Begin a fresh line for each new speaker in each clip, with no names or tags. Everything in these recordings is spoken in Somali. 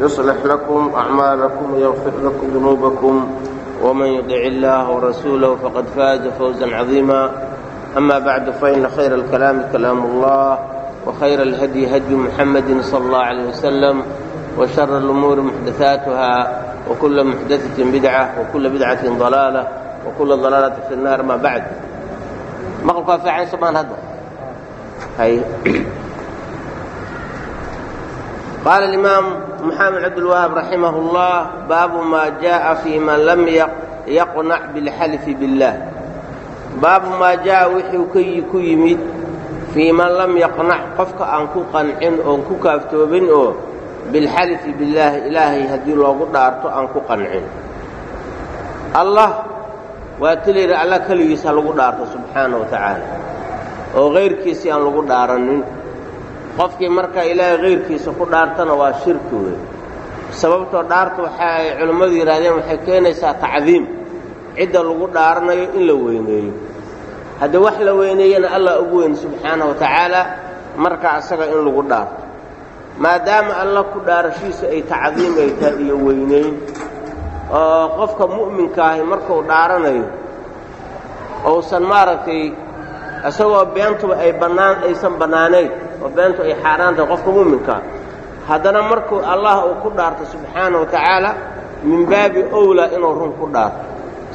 يصلح لكم أعمالكم ويغفر لكم ذنوبكم ومن يطع الله ورسوله فقد فاز فوزا عظيما أما بعد فإن خير الكلام كلام الله وخير الهدي هدي محمد صلى الله عليه وسلم وشر الأمور محدثاتها وكل محدثة بدعة وكل بدعة ضلالة وكل ضلالة في النار ما بعد maqalku waa fiican somaan hadda hay قال الإمام محمد عبد الوهاب رحمه الله باب ما جاء في من لم يقنع بالحلف بالله باب ما جاء وحي ku yimid fii man lam yaqnac qofka aan ku qancin oon ku kaaftoobin oo bilxalifi billaahi ilaahay haddii loogu dhaarto aan ku qancin allah waa tilayidhi alla keligiis ha lagu dhaarto subxaana wa tacaala oo kayrkiisii aan lagu dhaaranin qofkii markaa ilaahay kayrkiisa ku dhaartana waa shirki wey sababtoo dhaarta waxa ay culimmadu yidhahdeen waxay keenaysaa tacdiim. Cidda lagu dhaaranayo in la weyneeyo. Haddii wax la weyneeyana allah ugu weyn subxaana wa tacaala marka asaga in lagu dhaarto. Maadaama alla ku dhaarashiisa ay tacdiim ay tahay iyo weynayn oo qofka mu'minka ahi markuu dhaaranayo ousan maaragtay isagoo beentuba ay bannaan aysan bannaanayn oo beentu ay xaaraan tahay qofka mu'minkaa haddana markuu allah uu ku dhaarto subxaana wa tacaala min baabi owlaa inuu run ku dhaarto.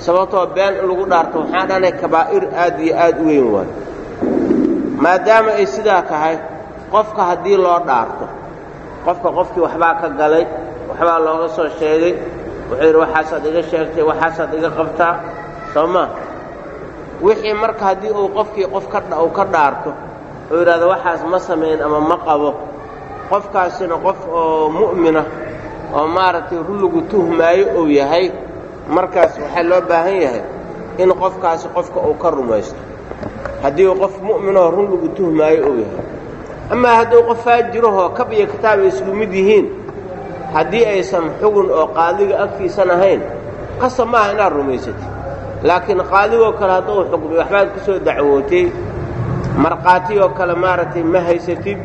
Sababtoo been in lagu dhaarto waxaan dhanay kabaa'ir aad iyo aad u weyn waayo maadaama ay sidaa tahay qofka haddii loo dhaarto qofka qofkii waxbaa ka galay waxbaa looga soo sheegay wuxuu yidhi waxaasaad iga sheegtay waxaasaad iga qabtaa. Soo maa wixii marka haddii uu qofkii qof ka uu ka dhaarto oo yidhahdo waxaas ma samayn ama ma qabo. Qofkaasina qof oo mu'mina oo maaragtay run lagu tuhmaayo uu yahay markaas waxaa loo baahan yahay in qofkaasi qofka uu ka rumaysto. Haddii uu qof mu'minoo run lagu tuhmaayo uu yahay. Amaa hadduu qof faajirahoo kab iyo kitaab ay isgu mid yihiin haddii aysan xugun oo qaadiga agtiisan ahayn qasab maaha inaad rumaysatid laakiin qaadigoo kale hadduu xukmiy waxbaad ku soo dacwootay markhaatiyoo kale maaragtay ma haysatid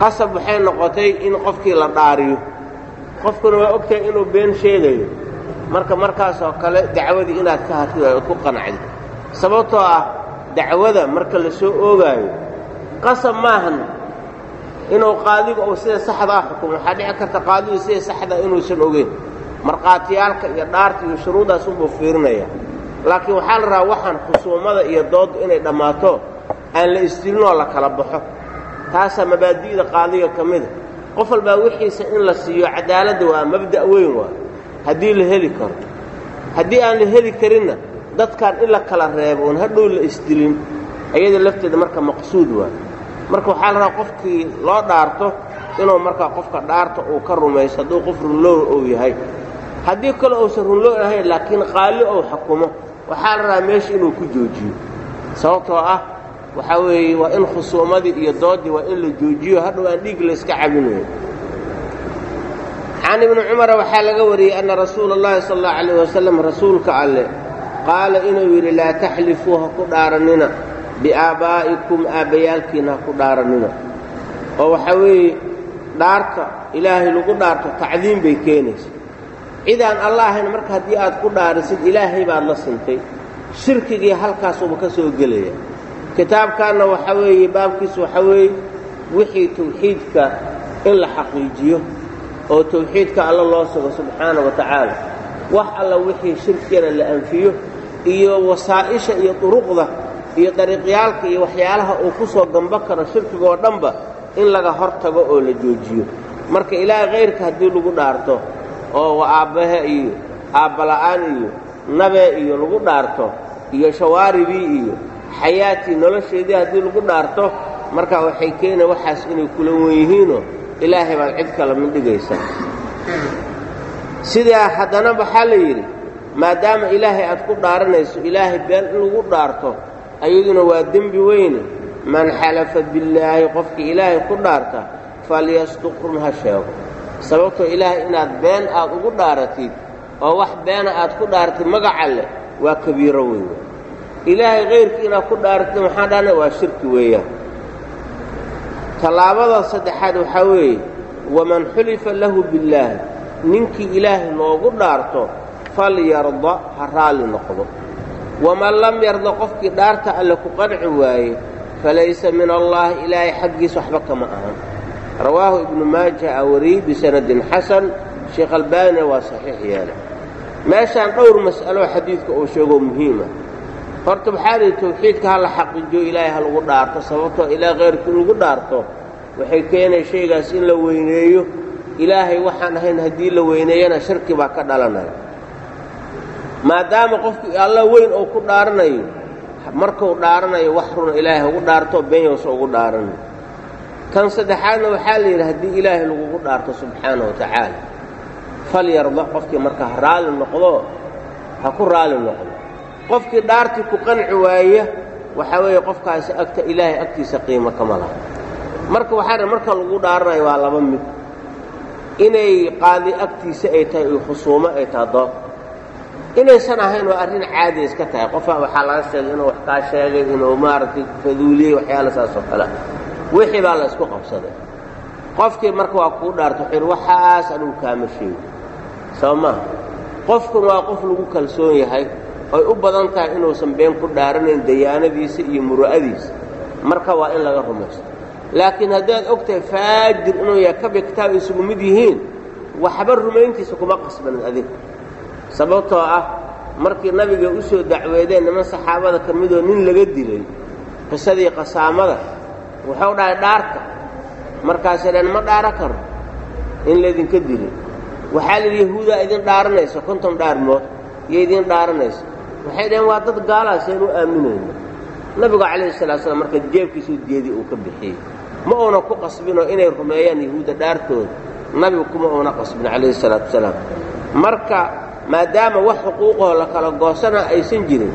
qasab waxay noqotay in qofkii la dhaariyo. Qofkuna waa ogtahay inuu been sheegayo. Marka markaasoo kale dacwadii inaad ka hartid ood ku qanacdid sababtoo ah dacwada marka la soo oogaayo qasab maahan inuu qaadigu uu sida saxdaa xukumo waxaa dhici karta qaadigu sida saxdaa inuusan ogeyn markhaatiyaalka iyo dhaarta iyo shuruudaas unbuu fiirinaya laakiin waxaa la rabaa waxaan khusuumada iyo doodda inay dhammaato aan la isdilinoo la kala baxo. Taasaa mabaadi'da qaadiga ka mida qof walbaa wixiisa in la siiyo cadaaladda waa mabda' weyn waa haddii la heli karo. Haddii aan la heli karinna dadkan in la kala reebo oon hadhow la isdilin ayada lafteeda marka maqsuud waa. Marka waxaa la rabaa qofkii loo dhaarto inuu markaa qofka dhaarta uu ka rumayso hadduu qof runlow uu yahay haddii kale uusan runlow ahayn laakiin qaali ou xukumo. Waxaa la rabaa meesha inuu ku joojiyo. Sababtoo ah waxaa weeye waa in khusuumadii iyo doodii waa in la joojiyo hadhow aan dhiig la iska cabinayo. Can ibni cumara waxaa laga wariyey anna rasuula اllahi sal اllau alayh wasalam rasuulka alleh qaala inuu yidhi laa taxlifuu ha ku dhaarannina biaabaa'ikum aabbayaalkiina ha ku dhaarannina oo waxaa weeye dhaarta ilaahay lagu dhaarto tacdiim bay keenaysa cidaan alla ahayn marka haddii aad ku dhaarisid ilaahay baad la sintay. Shirkigii halkaasuba ka soo gelaya. Kitaabkaanna waxaa weeye baabkiisu waxaa weeye wixii tawxiidka in la xaqiijiyo oo tawxiidka alla loo sugo subxaana wa tacaala. Wax alla wixii shirkigana la anfiyo iyo wasaa'isha iyo duruqda iyo dariiqyaalka iyo waxyaalaha uu ku soo gambo karo shirkigoo dhanba in laga hor tago oo la joojiyo. Marka ilaahay kayrka haddii lagu dhaarto oo aabbahe iyo aabbala'aan iyo nabee iyo lagu dhaarto iyo shawaaribii iyo xayaatii nolosheedii haddii lagu dhaarto marka waxay keena waxaas inay kula yihiinoo ilaahay baad cid kala midhigaysaa sidaa haddana waxaa la yidhi maadaama ilaahay aad ku dhaaranayso ilaahay been in lagu dhaarto ayaduna waa dembi weyne. Man xalafa billaahi qofkii ilaahay ku dhaarta falyasduq run ha sheego sababtoo ilaahay inaad been aad ugu dhaaratid oo wax beena aad ku dhaaratid magaca leh waa kabiiro weyn ilaahay kayrkii inaad ku dhaaratid maxaan dhahna waa shirki weeyaan. Tallaabada saddexaad waxaa weeye waman xulifa lahu billaahi. Ninkii ilaahay loogu dhaarto falyarda ha raalli noqdo. Waman lam yarda qofkii dhaarta alle ku qanci waaye falaysa min allaahi ilaahay xaggiisa waxba kama ahan rawaahu ibnu maaja a wariyey bisanadin xasan sheekh albaanina waa saxiix yeele meeshaan dhowr mas'alo xadiidka uu sheegoo muhiima horta waxaa lihi tawxiidka ha la xaqiijiyo ilaahay ha lagu dhaarto sababtoo ilaah kayrkii in lagu dhaarto waxay keenay shaygaas in la weyneeyo ilaahay waxaan ahayn haddii la weyneeyana shirki baa ka dhalanaya maadaama qofkii alla weyn oo ku dhaaranayo markuu dhaaranayo wax runa ilaahay hagu dhaarto benyowsa ugu dhaaranayo kan saddexaadna waxaa la yidhi haddii ilaahay lagugu dhaarto subxaana wa tacaala falyarda qofkii marka ha raalli noqdo ha ku raalli noqdo. Qofkii dhaartii ku qanci waaya waxaa weeye qofkaasi agta ilaahay agtiisa qiimo kama laha. Marka waxaa marka lagu dhaaranayo waa laba mid. Inay qaadi agtiisa ay tahay iyo khusuumo ay tahay dood inaysan ahayn waa arrin caadi iska tahay. Qofa waxaa laga sheegay inuu wax kaa sheegay inuu maaragtay faduuliyey waxyaala saas oo kale wixii baa la isku qabsaday. Qofkii marka waa kuu dhaarta yidhi waxaas anigu kaama sheego soo maha qofkan waa qof lagu kalsoon yahay oy u badan tahay inuusan been ku dhaaranayn dayaanadiisa iyo muru'adiisa. Marka waa in laga rumaysto. Laakiin haddaad og tahay faajir inuu yahay kabya kitaab isugu mid yihiin waxba rumayntiisa kuma qasbanin adiga. Sababtoo ah markii nabiga u soo dacweedeen niman saxaabada ka midoo nin laga dilay qisadii qasaamada wuxuu dhahay dhaarta. Markaasay dhaheen ma dhaaro karo in laydinka dilay waxaa layidhi yahuudaa idin dhaaranaysa konton dhaarmood iyo idin dhaaranaysa waxay dhaheen waa dad gaalaaseen u aaminayno. Nabigu calayhi salatu slam marka jeebkiisuu jeedii uu ka bixiyey. Ma uuna ku qasbinoo inay rumeeyaan yahuudda dhaartooda. Nabigu kuma uuna qasbin calayhi salaatu wasalaam marka maadaama wax xuquuqahoo la kala goosana aysan jirin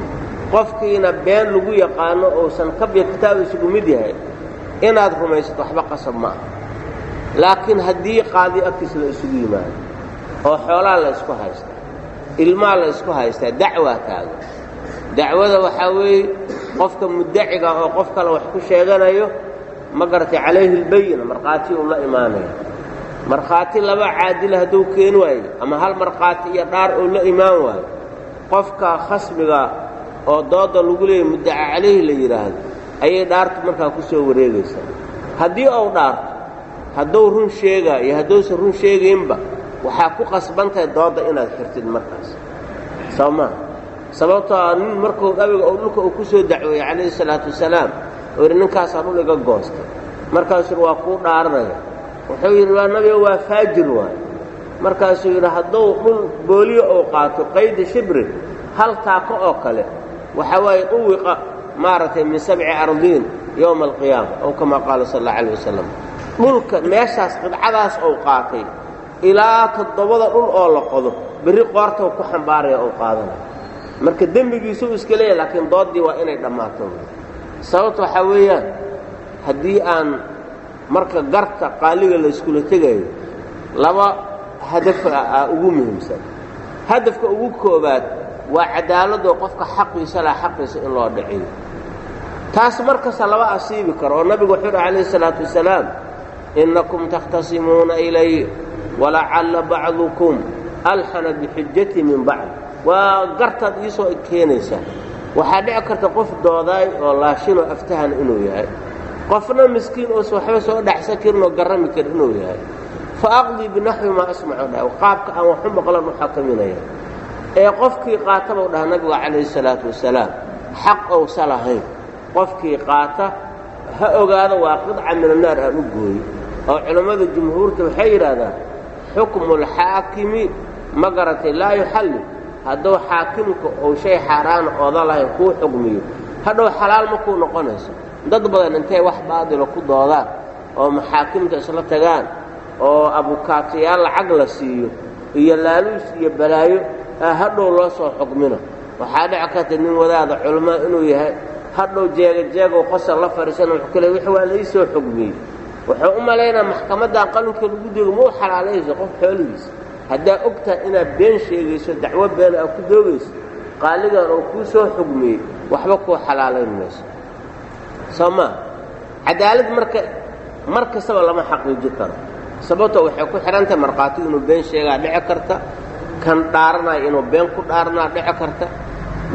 qofkiina been lagu yaqaano uusan kabya kitaab isugu mid yahay inaad rumaysato waxba qasab ma aha. Laakiin haddii qaadi agtiis la isugu yimaado oo xoolaa la ysku haystaa ilmaa la ysku haystaa dacwaa taaga dacwada waxaa weeye qofka muddaciga oo qof kale wax ku sheeganayo ma garatay calayhi albayina markhaati uu la imaanaya markhaati laba caadila hadduu keen waayo ama hal markhaati iyo dhaar uu la imaan waayo qofka khasmiga oo dooda lagu leeyay muddaca calayhi la yidhaahdo ayay dhaartu markaa ku soo wareegaysaa haddii uu dhaarto hadduu run sheegaa iyo hadduusan run sheegaynba waxaa ku qasban tahay doodda inaad xirtid markaas. Soo maa sababtoo a nin markuu nabiga oo dhulka uu ku soo dacweeyey calayhi salaatu wasalaam oo yidhi ninkaasaa dhul iga goostay markaasuu waa kuu dhaaranaya wuxuu yidhi waa nabiga waa faajir waay markaasuu yidhi hadduu dhul booliyo uu qaato qayda shibri hal taako oo kale waxaa waaye uwiqa maaragtay min sabci ardiin yowma alqiyaama ow kamaa qaala sal alla alayh wasalam dhulka meeshaas qidcadaas ou qaatay ilaa toddobada dhul oo la qodo berri qoortau ku xambaaraya ou qaadanaya marka dembigiisuu iska leeyahy laakiin dooddii waa inay dhammaato sababta waxaa weeyaan haddii aan marka garta qaaliga layskula tegayo laba hadaf ah ugu muhiimsan. Hadafka ugu koobaad waa cadaaladoo qofka xaqiisa laa xaqiisa in loo dhiciyo taas markasta laba asiibi karo oo nabigu wuxuu uhi calayhi salaatu wasalaam innakum takhtasimuuna ilay walacalla bacdukum alxana bixujati min bacd. Waa gartaad iisoo keenaysaa waxaa dhici karta qof doodaay oo laashinoo aftahan inuu yahay. Qofna miskiin oosa waxba soo dhexsan karin oo garrami karin inuu yahay. Fa aqdii binaxwi maa asmacu dhah qaabka aan waxu maqlan u xakaminaya. Ee qofkii qaata buu dhaha nabigu calayhi salaatu wasalaam xaq ousa lahayn qofkii qaata ha ogaado waa qidca min annaar aan u gooyo oo culammada jumhuurta waxay yidhaahdaan xukmulxaakimi ma garatay laa yuxalli hadduu xaakimka ou shay xaaraana ooda lahayn kuu xugmiyo. Hadhow xalaal ma kuu noqonayso. Dad badan intay wax baadilo ku doodaan oo maxaakimta isla tagaan oo abukaatayaal lacag la siiyo iyo laaluus iyo balaayo aa hadhow loo soo xugmino. Waxaa dhici karta nin wadaada culamaa inuu yahay hadhow jeega jeegow qosar la fadhiisana wuxuu kale wix waa lai soo xugmiyey wuxuu u malaynaa maxkamaddan qalinka lagu dego ma u xalaalayso qof xoolihiisa. Haddaa og tahay inaad been sheegayso dacwo been aad ku doogayso qaaligan oo kuu soo xugmiyey waxba kuu xalaalayn mayso. Soo maa cadaalad marka mar kastaba lama xaqiiji karo. Sababtoo waxay ku xidhantahay markhaatigu inuu been sheegaa dhici karta kan dhaaranaya inuu been ku dhaaranaa dhici karta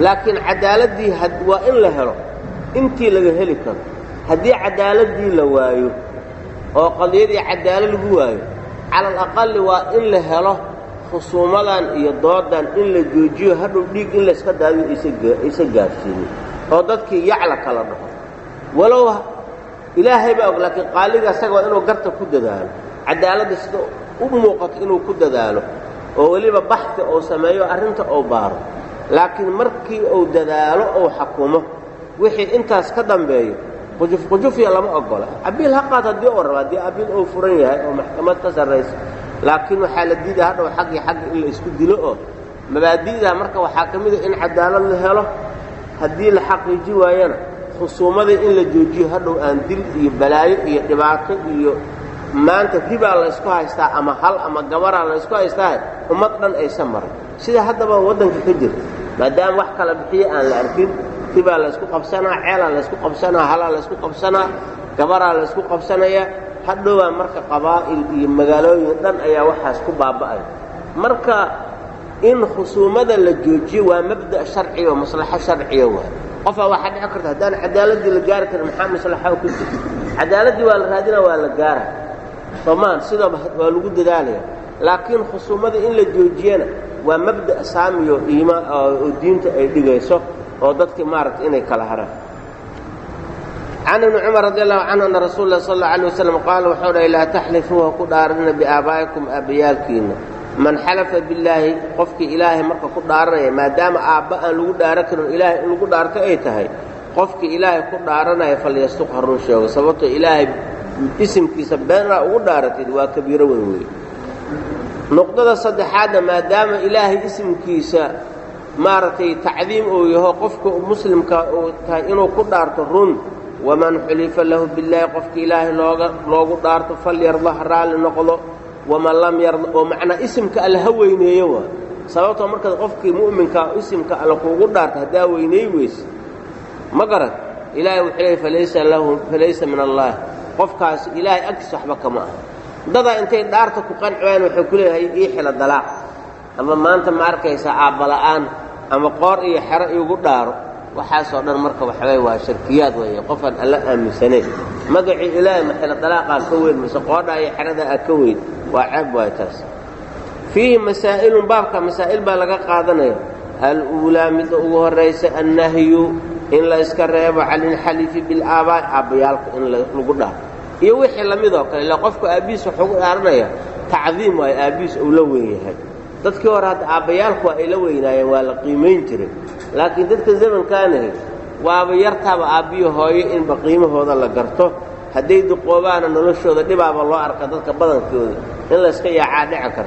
laakiin cadaaladdii waa in la helo intii laga heli karo. Haddii cadaaladdii la waayo oo qadiyadii cadaalad lagu waayo cala alaqali waa in la helo khusuumadan iyo doodan in la joojiyo hadhow dhiig in layska daadiyo aysa gaarsiinin oo dadkii yacla kala dhaho walow ilaahay baa og laakiin qaaliga asaga waa inuu garta ku dadaalo. Cadaaladda sida u muuqato inuu ku dadaalo oo weliba baxti uu sameeyo arrinta uu baaro laakiin markii uu dadaalo uu xakumo wixii intaas ka dambeeyo qujuf qujufya lama ogola. Abiil ha qaad haddii uu rabo haddii abiil uu furan yahay oo maxkamad ka sarraysa. Laakiin waxaa la diidaa hadhow xaggii xagga in la isku dilo oo mabaadi'daa marka waxaa ka mid a in cadaalad la helo haddii la xaqiiji waayana khusuumadii in la joojiyo hadhow aan dil iyo balaayo iyo dhibaato iyo maanta ribaa laysku haystaa ama hal ama gabaraa laysku haystaa ummad dhan aysan marin sida haddaba waddanka ka jirta maadaama wax kala bixiyo aan la arkin ribaa laysku qabsanaa ceelaa laysku qabsanaa halaa laysku qabsanaa gabaraa laysku qabsanayaa hadhowbaa marka qabaa'il iyo magaalooyin dhan ayaa waxaas ku baaba'aya marka in khusuumada la joojiyo waa mabda' sharciga maslaxo sharciya waay. Qofaa waxaa dhici karta haddaan cadaaladdii la gaari karin maxaa maslaxa ku jirta cadaaladdii waa la raadina waa la gaara. Soomaan sidaba waa lagu dadaalaya laakiin khusuumadii in la joojiyana waa mabda' saamiyo iimaan oo diinta ay dhigayso oo dadkii maaragta inay kala haraan. Can ibni cumar radi allahu canhu ana rasuul lah sal alla alay wasalam qaala wuxuu dhahay laa taxlifuu ha ku dhaaranina biaabaa'ikum aabbayaalkiinna man xalafa billaahi qofkii ilaahay marka ku dhaaranaya maadaama aabba aan lagu dhaaran karin ilaahay in lagu dhaarto ay tahay qofkii ilaahay ku dhaaranaya falyastuq ha run sheego sababtoo ilaahay isimkiisa beenaa ugu dhaaratid waa kabiiro weyn wey nuqdada saddexaadna maadaama ilaahay isimkiisa maaragtay tacdiim uu yaho qofka muslimka uu tahay inuu ku dhaarto run waman xulifa lahu billaahi qofka ilaahay looga loogu dhaarto falyarda ha raalli noqdo waman lam yarda oo macnaa isimka alle ha weyneeyo waa. Sababtoo markaad qofkii mu'minkaa isimka alle kuugu dhaarto haddaa weyneey weyse ma garad? Ilaahay wuxuu leeyay falaysa lahu falaysa min allaah. Qofkaas ilaahay agtiis waxba kama aha dadaa intay dhaarta ku qanci waayaan waxay ku leeyahay ii xila dalaaq ama maanta ma arkaysaa aabbala'aan ama qoor iyo xero iigu dhaaro. Waxaasoo dhan marka waxaway waa shirkiyaad weeye qofaan alla aaminsanayn. Magacii ilaahay ma xila dalaaqaa ka weyn mise qoodhaa iyo xeradaa aa ka weyn waa ceeb waay taas. Fiihi masaa'ilun baabka masaa'il baa laga qaadanaya. Al-uulaa midda ugu horraysa annahyu in la iska reebo calinxalifi bilaaabaa'i aabbayaalka in lagu dhaaro iyo wixii la midoo kale. Ila qofku aabbihiis waxuu gu dhaaranaya tacdiim waayo aabbihiis uu la weyn yahay. Dadkii hore hadda aabbayaalku waa ay la weynaayeen waa la qiimayn jiray. Laakiin dadka zamankaanahi waaba yartaaba aabbiyo hooyo inba qiimahooda la garto. Hadday duqoobaana noloshooda dhibaaba loo arka dadka badankooda in layska yaacaa dhici karta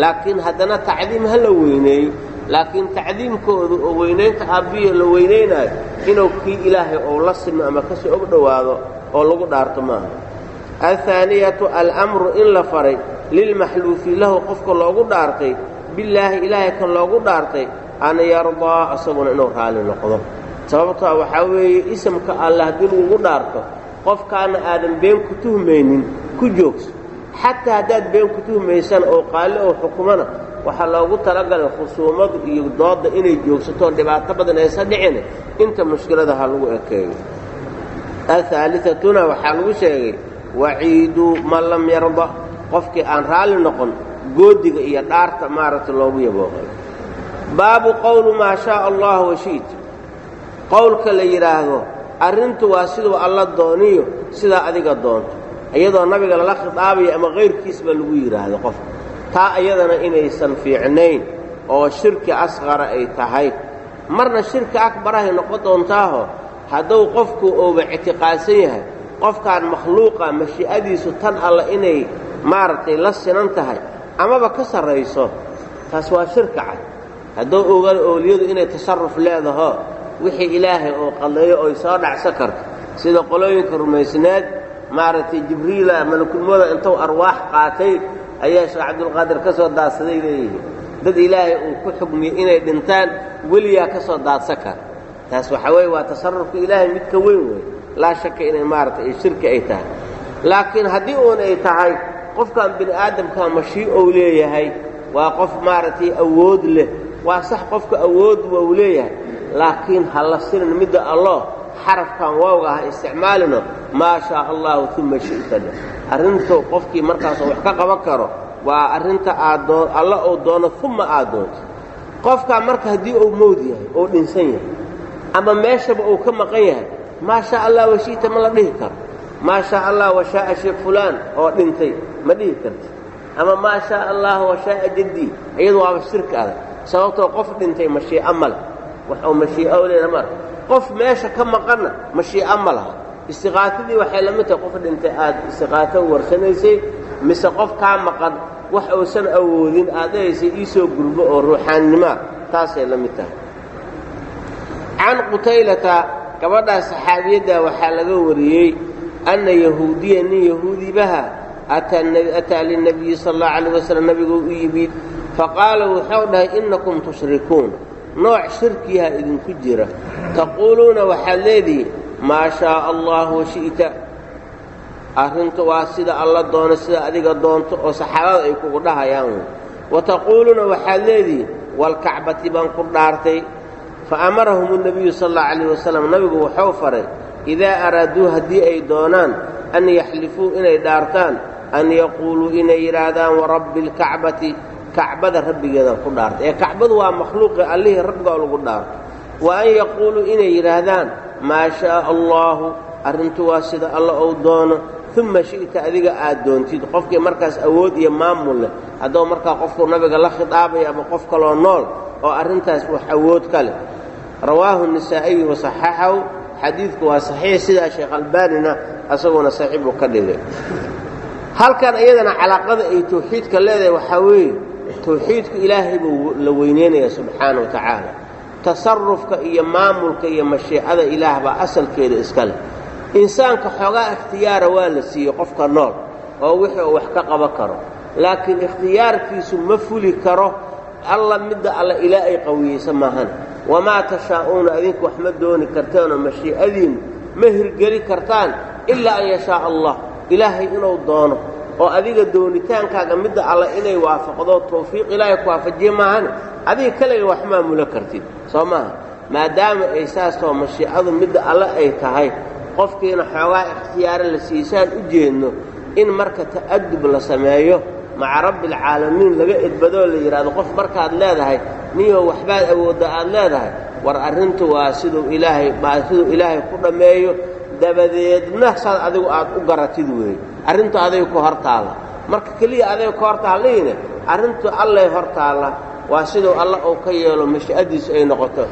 laakiin haddana tacdiim ha la weyneeyo. Laakiin tacdiimkoodu oo weynaynta aabbiyo la weynaynaayo inuu kii ilaahay ou la simo ama ka soo og dhowaado oo lagu dhaarto maaha alhaaniyatu almru in la faray lilmaxluufi lahu qofka loogu dhaartay billaahi ilaahay kan loogu dhaartay an yardaa isaguna inuu raalli noqdo sababtoa waxaa weeye isamka alle haddii lagugu dhaarto qofkaana aadan been ku tuhmaynin ku joogso xataa haddaad been ku tuhmaysana oo qaalli oo xukumana waxaa loogu talagalay khusuumadu iyo doodda inay joogsatoo dhibaato badan aysa dhicine inta mushkilada ha lagu ekeeyo ahaaliatuna waxaa lagu sheegay waciidu man lam yarda. Qofkii aan raalli noqon goodiga iyo dhaarta maaragta loogu yabooqay baabu qowlu maa shaaa allah washiit. Qowlka la yidhaahdo arrintu waa siduu alla dooniyo sidaa adiga doonto. Iyadoo nabiga lala khidaabayo ama kayrkiisba lagu yidhaahdo qofka taa iyadana inaysan fiicnayn oo shirki asqara ay tahay. Marna shirki akbarahay noqon doontaaho hadduu qofku uuba ictiqaadsan yahay qofkaan makhluuqa mashii'adiisu tan alla inay maaragtay la sinan tahay amaba ka sarrayso taas waa shirka cad. Hadduu ogaado owliyadu inay tasarruf leedaho wixii ilaahay oo qadeeyo oy soo dhacsan karto. Sida qolooyinka rumaysneed maaragtay jibriila malakulmooda intuu arwaax qaatay ayaa sheekh cabdulqaadir ka soo daadsaday leeyihiin. Dad ilaahay uu ku xugmiyey inay dhintaan weliyaa ka soo daadsan kara taas waxaa weeye waa tasarrufka ilaahay mid ka weyn wey laa shaka inay maaragtay ay shirki ay tahay. Laakiin haddii uun ay tahay qofkan bini aadamkaa mashii ou leeyahay waa qof maaragtay awood leh waa sax qofka awood waa uu leeyahay. Laakiin ha la sirin midda allo xarafkan waawga ha isticmaalino maa shaa allahu uma shi'ta leh. Arrintu qofkii markaasoo wax ka qaban karo waa arrinta aad alla uu doono uma aad doonto. Qofkaa marka haddii uu mowd yahay oo dhinsan yahay ama meeshaba uu ka maqan yahay maa shaa allah washi'ta ma la dhihi karo. Maa shaa allah washaa'a sheekh fulaan oo dhintay ma dhihi karti ama maa shaa allah washaa'a jaddii iyadu waaba shirki adag. Sababtoo qof dhintay mashii'a ma leh wax uu mashii'o leena mar qof meesha ka maqanna mashii'a ma laha. Istiqaatadii waxay la mid tahay qof dhintay aad istiqaato warsanaysay mise qof kaa maqan wax uusan awoodin aad dhahaysay iisoo gurbo oo ruuxaannimoa taasay la mid tahay. Can qutaylata gabadhaas saxaabiyadda waxaa laga wariyey anna yahuudiya nin yahuudibaha ataa linabiyi sal allahu calayh wasalam nabigu u yimid faqaala wuxuu dhahay innakum tushrikuun. Nooc shirkiyaha idinku jira. Taquuluuna waxaad leedihi maa shaaa allahu washi'ta arrintu waa sida alla doono sida adiga doonto oo saxaabada ay kugu dhahayaan. Wey wa taquuluuna waxaad leedihi walkacbati baan ku dhaartay fa amarahum اnebiyu sal allahu calayh wasalam nabigu wuxuu faray idaa araaduu haddii ay doonaan an yaxlifuu inay dhaartaan an yaquuluu inay yidhaahdaan warabbi اlkacbati kacbada rabbigeedan ku dhaartay. Ee kacbadu waa makhluuqii allihii rabbigaa lagu dhaarto wa an yaquuluu inay yidhaahdaan maa shaaa allaahu arrintu waa sida alla ou doono uma shi'ta adiga aad doontid. Qofkii markaas awood iyo maamul leh hadduu markaa qofku nabiga la khidaabayo ama qof kaloo nool oo arrintaas wax awood ka leh rawaahu nisaa'iyu wasaxaxahu xadiidku waa saxiix sidaa sheekh albaanina asaguna saxiix buu ka dhigay. Halkan iyadana calaaqada ay tawxiidka leedahay waxaa weeye tawxiidku ilaahay buu la weyneynaya subxaana wa tacaala. Tasarufka iyo maamulka iyo mashiicada ilaah baa asalkeeda iska leh. Insaanka xoogaa ikhtiyaara waa la siiyey qofka nool oo wixii uu wax ka qaban karo. Laakiin ikhtiyaarkiisu ma fuli karo alla midda alla ilaa ay qawiyeysa maahan wamaa tashaa'uuna idinku wax ma dooni karteenoo mashii'adiinnu ma hirgeli kartaan ilaa an yashaaa allah ilaahay inuu doono oo adiga doonitaankaaga midda alla inay waafaqdo tawfiiq ilaahay ku waafajiye maahane adiga kaliga wax maamulo kartid soo maaha maadaama ay saastoo mashiicadu midda alle ay tahay qofkiina xoogaa ikhtiyaaro la siisaan u jeedno in marka ta'adub la sameeyo maca rabbialcaalamiin laga edbadoo la yidhaahdo qof markaad leedahay niyow waxbaad awoodda aad leedahay war arrintu waa siduu ilaahay siduu ilaahay ku dhammeeyo dabadeedna saad adigu aad u garatid weeye arrintu aday ku hor taalla. Marka keliya aday ku hor taallayne arrintu allay hor taalla. Waa siduu alla uu ka yeelo mashi'adiisu ay noqoto.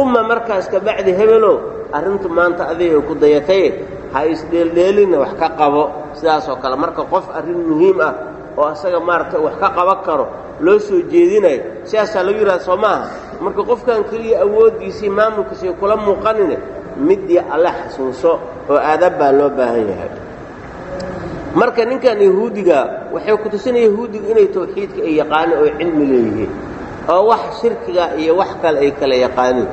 Uma markaas kabacdi hebelow arrintu maanta adigay ku dayataye ha isdheeldheelinna wax ka qabo. Sidaasoo kale marka qof arrin muhiim ah oo asaga maaragtay wax ka qaban karo loo soo jeedinayo sidaasaa lagu yidhahda soo maaha. Marka qofkan keliya awooddiisii maamulkiisay kula muuqanine middii alle xasuuso oo aadab baa loo baahan yahay. Marka ninkan yahuudiga waxay ku tusinaya yahuudiga inay tawxiidka ay yaqaaneen oo cilmi leeyihiin oo wax shirkiga iyo wax kale ay kala yaqaaniin.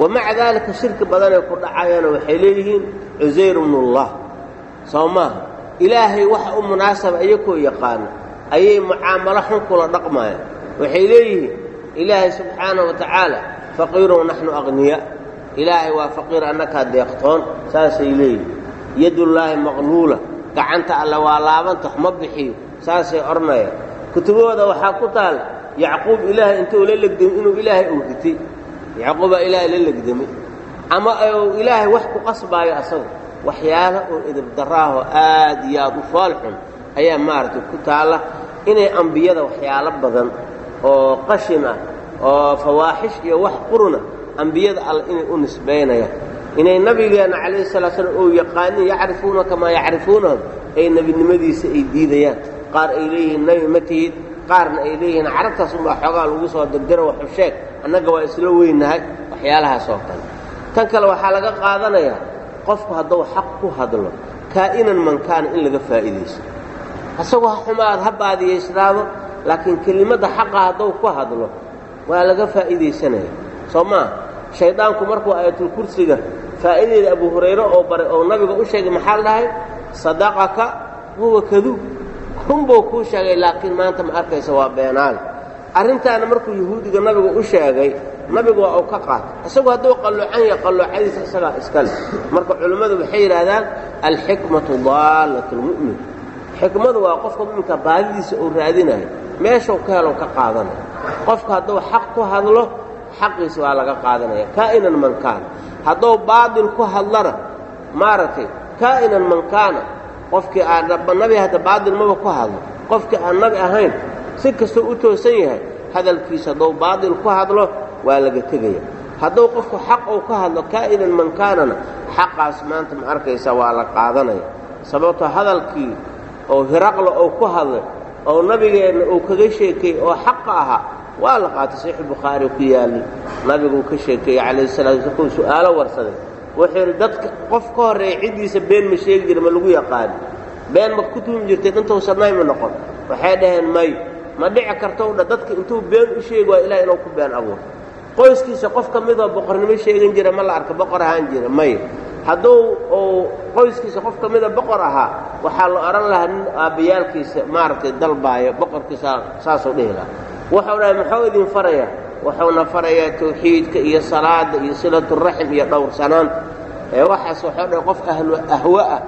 Wamaca daalika shirki badanay ku dhacayaanoo waxay leeyihiin cusayr bnullah soo maaha. Ilaahay waxa u munaasaba iyakoo yaqaano ayay mucaamalo xun kula dhaqmayaan waxay leeyihiin ilaahay subxaana wa tacaala faqiirun naxnu aqniya ilaahay waa faqiir annakaa deeqtoon saasay leeyihiin yadullaahi maqluula gacanta alle waa laabanta waxma bixiyo saasay odhanayaan kutubahooda waxaa ku taal yacquub ilaahay intuu la legdamay inuu ilaahay uu ritay yacquubaa ilaahay la legdamay ama uu ilaahay wax ku qasbaayo asaga waxyaala oo edabdaraahoo aad iyo aad u fool xun ayaa maaragtay ku taalla inay ambiyada waxyaalo badan oo qashin ah oo fawaaxish iyo wax quruna ambiyada alle inay u nisbaynayaan. Inay nabigeenna calayhi salaa slam ou yaqaanin yacrifuuna kamaa yacrifuunahum. Ay nebinimadiisa ay diidayaan. Qaar ay leeyihiin nebi ma tihid. Qaarna ay leeyihiin carabtaas unbaa xoogaa lagu soo degdero waxu sheeg. Annaga waa isla weynahay. Waxyaalahaas oo kale. Tan kale waxaa laga qaadanayaa qofku hadduu xaq ku hadlo kaa'inan mankaana in laga faa'iidaysto asagoo ha xumaad ha baadiyaysnaado laakiin kelimadda xaqa hadduu ku hadlo waa laga faa'iidaysanaya. Soo maa shayddaanku markuu aayatulkursiga faa'iideeda abu hurayre oo baray oo nabiga u sheegay maxaa la dhahay sadaqaka huwa kaduub runbuu kuu sheegay laakiin maanta ma arkaysa waa beenaale arrintaana markuu yahuudiga nabiga u sheegay nabigu waa uu ka qaatay. Isagu hadduu qalloocan yahay qalloocadiisa isagaa iskale marka culimmadu waxay yidhaahdaan alxikmatu daallat lmu'min xikmadu waa qofka mu'minka baadidiisa uu raadinayo meeshuu ka helo ka qaadanaya qofka hadduu xaq ku hadlo xaqiisa waa laga qaadanaya. Kaa'inan man kaana. Hadduu baadil ku hadlana maaragtay kaa'inan man kaana qofkii aan nabi hadda baadil maba ku hadlo. Qofkii aan nabi ahayn si kastoo u toosan yahay hadalkiisa hadduu baadil ku hadlo waa laga tegaya. Hadduu qofku xaq uu ka hadlo kaa'inan man kaanana xaqaas maanta ma arkaysa waa la qaadanaya. Sababtoo hadalkii oo hiraqla uu ku hadlay oo nabigeenna uu kaga sheekeeyey oo xaqa ahaa waa la qaatay saxiix bukhaari ku yaallay nabiguu ka sheekeeyey calayhi salatu markuu su'aalo warsaday. Wuxuu yidhi dadka qof ka horreeya ciddiisa been ma sheegi jira ma lagu yaqaani been ma ku tuhumi jirtay intausanay ma noqon. Waxay dhaheen may ma dhici kartou dha dadka intuu been u sheegi waa ilaah inuu ku been abuuro qoyskiisa qof ka midoo boqornimo sheegan jira ma la arka boqor ahaan jira may hadduu uu qoyskiisa qof ka mida boqor ahaa waxaa la odhan lahaa nin aabbayaalkiisa maaragtay dalbaaya boqorkiisa saasuu dhihi lahaa. Wuxuu dhahay muxuu idin farayaa wuxuuna farayaa tawxiidka iyo salaada iyo silaturaxim iyo dhowrsanaanta ee waxaas wuxuu dhahay qof ahlu ahwa ah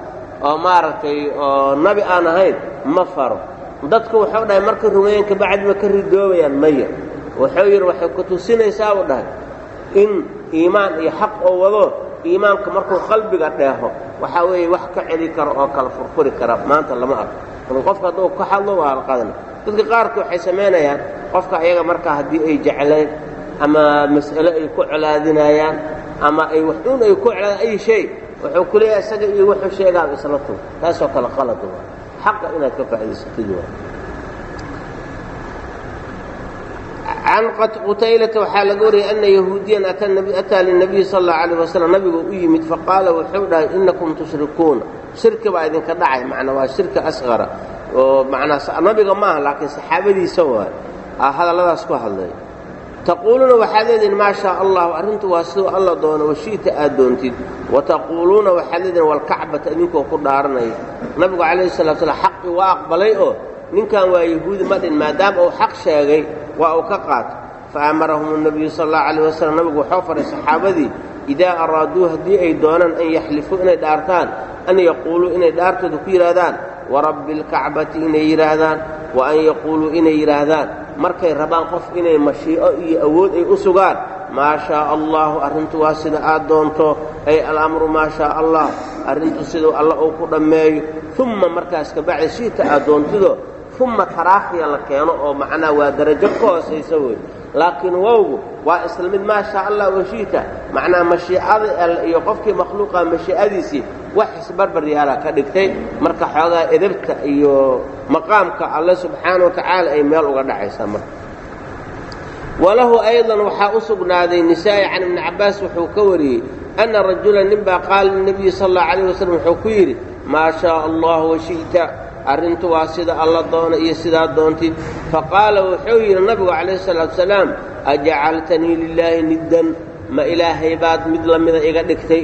oo maaragtay oo nabi aan ahayn ma faro. Dadku wuxuu dhahay marka rumeeyan kabacdiba ka ridoobayaan maya wuxuu yidhi waxay ku tusinaysaa buu dhahay in iimaan iyo xaq oo wado iimaanka markuu qalbiga dheeho waxaa weeye wax ka celi karo oo kala furfuri kara maanta lama arko. Qofka hadduu ka hadlo waa la qadana dadka qaarku waxay samaynayaan qofka ayaga markaa haddii ay jeclayn ama mas'ale ay ku colaadinayaan ama ay waxuun ay ku colaadin ay shay wuxuu ku isaga iyo wuxuu sheegaaba isla tug taasoo kale qalad waa xaqa inaad ka faa'idaysatid waa can qutaylata waxaa laga wariyay ana yahuudiyan ataa linabiyi sal allau alayh wasalam nabigu u yimid faqaala wuxuu dhahay innakum tushrikuuna. Shirki baa idinka dhacay macnaa waa shirki asqara oo macnaa nabiga maaha laakiin saxaabadiisa waay aa hadalladaas ku hadlay. Taquuluuna waxaad leedihin maa shaa allahu arrintu waa siduu alla doono washi'ta aad doontid. Wa taquuluuna waxaad leedihin walkacbata idinkoo ku dhaaranaya nabigu calayhi salatu slam xaqii waa aqbalay oo ninkan waa yahuudi ma dhin maadaama uu xaq sheegay waa uu ka qaato fa amarahum الnabiyu sal اllahu alayh wasalam nabigu wuxuu faray saxaabadii idaa araaduu haddii ay doonaan an yaxlifuu inay dhaartaan an yaquuluu inay dhaartooda ku yidhaahdaan warabbi اlkacbati inay yidhaahdaan wa an yaquuluu inay yidhaahdaan markay rabaan qof inay mashii'o iyo awood ay u sugaan maa shaaa allahu arrintu waa sida aad doonto ay alamru maa shaaa allah arrintu siduu alla uu ku dhammeeyo umma markaas kabacdi shiita aad doontido uma taraakhiya la keeno oo macnaa waa darajo ka hoosaysa wey laakiin wowgu waa isla mid maa shaa allah washiita macnaa mashiicada iyo qofkii makhluuqa mashiicadiisii wax isbarbar yaalla ka dhigtay. Marka xoogaa edabta iyo maqaamka alle subxaana wa ay meel uga dhacaysaa marka. Walahu aydan waxaa u sugnaaday nisaa'i can ibni cabbaas wuxuu ka wariyey anna rajulan ninbaa qaala linabiyi sal allahu alayh wasalam wuxuu ku yidhi maa shaaa allah washi'ta arrintu waa sida alla doona iyo sidaa doontid faqaala wuxuu yidhi nabigu calayhi salaatu salaam ajacaltanii lilaahi niddan ma ilaahay baad mid la mida iga dhigtay?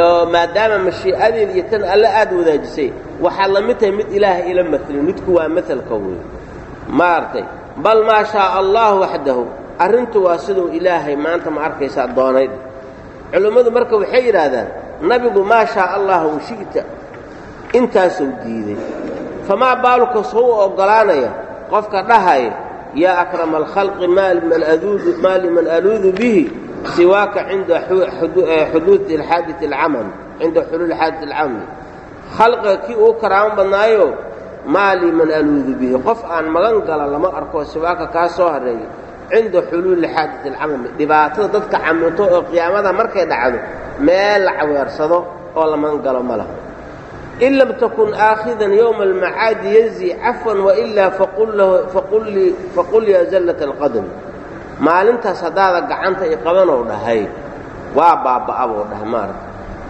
Oo maadaama mashii'adeeda iyo tan alle aad wadaajisay waxaad la mid tahay mid ilaahay ila maelin midku waa maelka wey maaragtay bal maa shaaa allahu waxdahu arrintu waa siduu ilaahay maanta ma arkaysaa doonayd. Culimmadu marka waxay yidhaahdaan nabigu maa shaaa allahu shi'ta intaasuu diiday famaa baaluka u oggolaanaya qofka dhahaya yaa akrama alkhalqi maa liman aluudu bihi siwaaka cinda xuduudi alxaadii alcamami cinda xuluuli xaadati alcamami khalqiga kii uu karaamo badnaayo maa liman aluudu bihi qof aan magan gala lama arko siwaaka kaa soo hareeya cinda xuluuli xaadati alcamami dhibaatada dadka caminto oo qiyaamada markay dhacdo meel la caweersado oo la magan galo ma laha in lam takun aakhidan yowma almacaadi yanzi cafwan wailaa faqul yaa zallata alqadam maalintaas haddaada gacanta i qabanow dhahay waa baabba'a buu dhahay maarata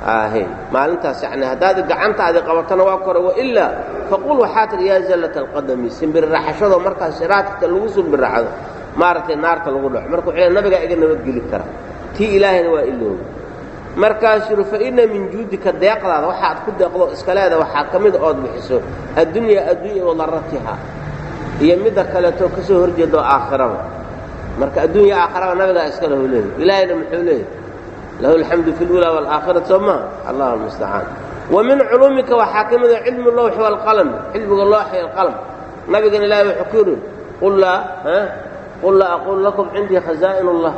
ahe maalintaas yani haddaad gacantaadi qabatona waa kore wailaa faqul waxaa tidhi yaa zallata alqadami simbiriraxashadoo markaas siraadka lagu simbirraxdo maaragtay naarta lagu dhaco marka wuxuu nabigaa iga nabadgeli kara tii ilaahayna waa ilooga markaasuu yidhi fa inna min juudika deeqdaada waxaad ku deeqdo iska leeda waxaa ka mida ood bixiso addunyaa adduunya wadaratiha iyo midda kaleetoo ka horjeedo aakhiraba marka adduunya aakhiraba nabigaa iska lahu leeyahy ilaahayna muxuu leeyahy lahu alxamdu fi lula waalaakhirati soo maha allahu almustacaan culuumika waxaa ka mida cilmu lowxi waalqalam cilmiga looxi alqalam nabigana ilaahay wuxuu ku yidhi qul laa aquulu lakum cindii khazaa'in ullah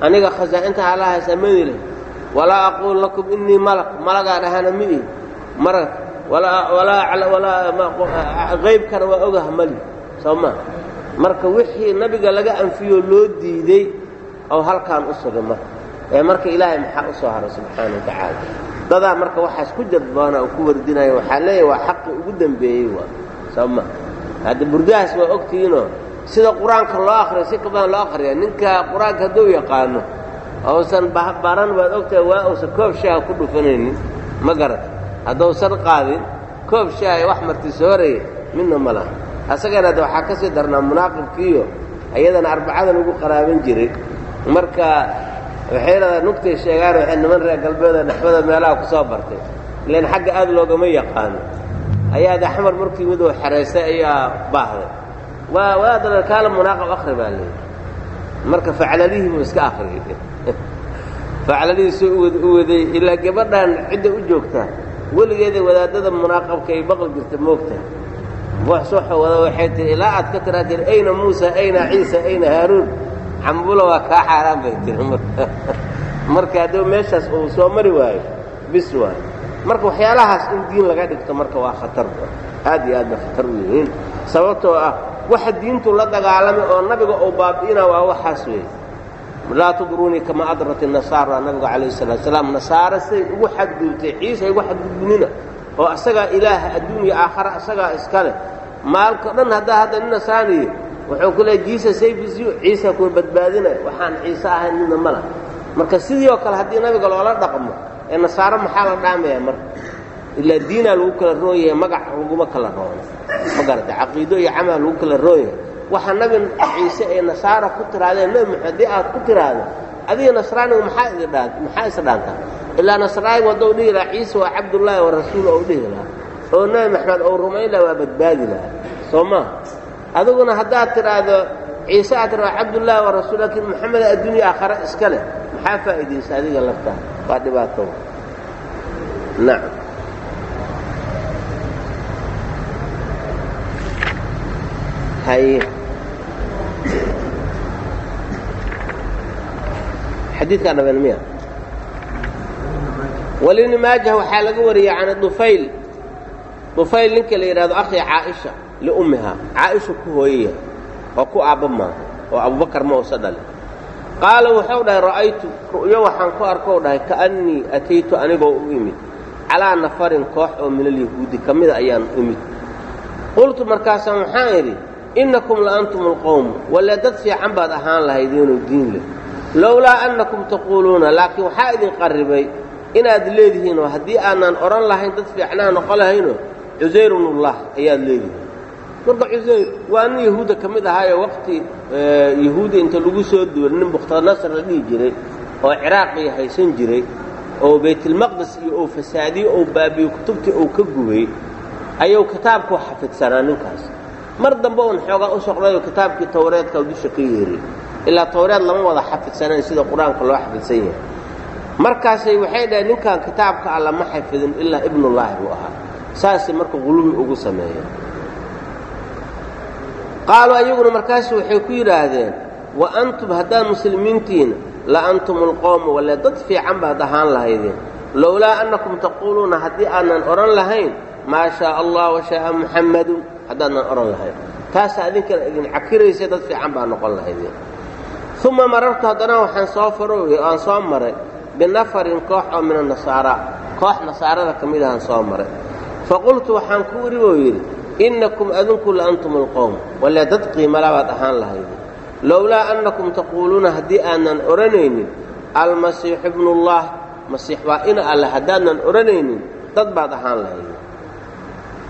aniga khazaa'inta halahays amani leh walaa aquulu lakum innii malak malagaa dhahana miihi mara qaybkana waa ogaha mali. Soo maa marka wixii nabiga laga anfiyoo loo diidey oo halkaan u sugay marka ee marka ilaahay maxaa u soo haray subxaana wa tacaala. Dadaa marka waxaas ku jadboona oo ku wardinaya waxaa leeyahy waa xaqii ugu dembeeyey waa. Soo ma. Hadda burdahaas waa ogtihiinoo sida qur'aanka loo akhriyo si ka badan loo akhriya ninka qur'aanka hadduu yaqaano ousan baran baad ogtahay waa uusan koob shaaha ku dhufanaynin. Ma garata haddousan qaadin koob shaaha wax martisooraya midna ma laha. Asagana de waxaa ka sii darnaa munaaqibkiiyo iyadana arbacada lagu qaraaban jiray. Marka waxay yidhahdaa nugtay sheegaan waxay niman reer galbeeda naxwada meelaha ku soo bartay. Ilan xagga aad loogama yaqaano ayaa de xamar markii miduu xeraysay ayaa baahday. Waa waadana kaala munaaqib akhri baa leeyahy marka faclalihii buu iska akhriyay faclalihiisuu u waday ilaa gabadhan cidda u joogtaa weligeeda wadaadada munaaqabka ay baqli jirta moogtahay wax soo wada waxay tihi ilaa aad ka tiraa tir ayna muusa ayna ciisa ayna haaruun? Cambulo waa kaa xaaraan bay tiri. Marka hadduu meeshaas uu soo mari waayo bis waayo. Marka waxyaalahaas in diin laga dhigto marka waa khatar. Aad iyo aad bay khatar u yihiin. Sababtoo ah waxa diintu la dagaalamay oo nabiga uu baabi'ina waa waxaas weeye. Laa tudruunii kama adrat nasaara nabiga calayh salatu salaam nasaare siday ugu xadgudubtay ciisa igu xadgudbinina oo asagaa ilaaha adduunya aakhara asagaa iska leh. Maalka dhan haddaa hadda nin nasaaniye wuxuu ku leey jiisa sayfisiyo ciisa kuwa badbaadinaya waxaan ciise ahayn midna ma lah marka sidii oo kale haddii nabiga loola dhaqmo ee nasaare maxaa la dhaamaya marka ilaa diinaa lagu kala roon yahay magac laguma kala roono ma garata caqiido iyo camal lagu kala roon waxa nabi ciise ee nasaara ku tiraadeen nebi maxamed haddii aad ku tiraahdo adiga nasraanigu maxaa ididhaan maxaa isdhaantaa ilaa nasraanigu haddou dhihi lahaa ciise waa cabdullaahi wa rasuul ou dhihi lahaa. Oo nebi maxamed ou rumayn waa badbaadi lahaa. Soo maaha adiguna haddaad tidhaahdo ciise aad tiraa cabdullaahi wa rasuul laakiin maxameda adduunya aakhare iska leh. Maxaa faa'iidaysa adiga laftaa waa dhibaato. Nacam haye xadiidkaa dhaben miya. Walibni maajah waxaa laga wariyey can dufayl dufayl ninka la yidhahdo akhi caaisha liummihaa caaisha ku hooyaya oo ku aabba maaha oo abubakar ma usa dhalin. Qaala wuxuu dhahay ra'aytu ru'yo waxaan ku arkou dhahay kaannii ataytu anigoo u imid. Calaa nafarin koox oo min alyahuudi ka mida ayaan imid. Qultu markaasaan waxaan idhi innakum la antum alqowmu walle dad fiican baad ahaan lahaydeenoo diin leh lowlaa annakum taquuluuna laakiin waxaa idin qarribay inaad leedihiinoo haddii aanaan odhan lahayn dad fiicnaa noqon lahaynoo cusayrunullah ayaad leedihiin marka cusayr waa nin yahuudda ka mid ahaayoo waqti yahuudda inta lagu soo duway nin bukhtanasar la dhihi jiray oo ciraaqii haysan jiray oo baytilmaqdes iyo uu fasaadiyo ou baabiyo kutubtii uu ka gubay ayuu kitaabkuu xafidsanaa ninkaas mar dambe uun xoogaa u kitaabkii tawreedka dusha ka yeeriy ilaa tawreed lama wada xafidsanayn sida qur'aanka loo xafidsan yahay. Markaasay waxay dhaheen ninkan kitaabka alla ma xafidin ilaa ibnullaahi buu ahaa. Saasay marka qulubi ugu sameeyeen. Qaaluu ayaguna markaasu waxay ku yidhaahdeen wa antum haddaad muslimiintiina la antum alqowmu walle dad fiican baad ahaan lahaydeen. Lowlaa annakum taquuluuna haddii aanan odhan lahayn maa shaaa allah wa shaaa muxammadun haddaanan odhan lahayn. Taasaa idinkana idin cakiraysa dad fiican baa noqon lahaydeen uma marartu haddana waxaan soo farooy aan soo maray binafarin koox oo min anasaara koox nasaarada ka mid ahaan soo maray. Faqultu waxaan ku idhi buu yidhi innakum adinku la antum alqowm walle dad qiimala baad ahaan lahaydi lowlaa annakum taquuluuna haddii aanan odhanaynin almasiixu ibnullah. Masiix waa ina alle haddaadnan odhanaynin dad baad ahaan lahaydi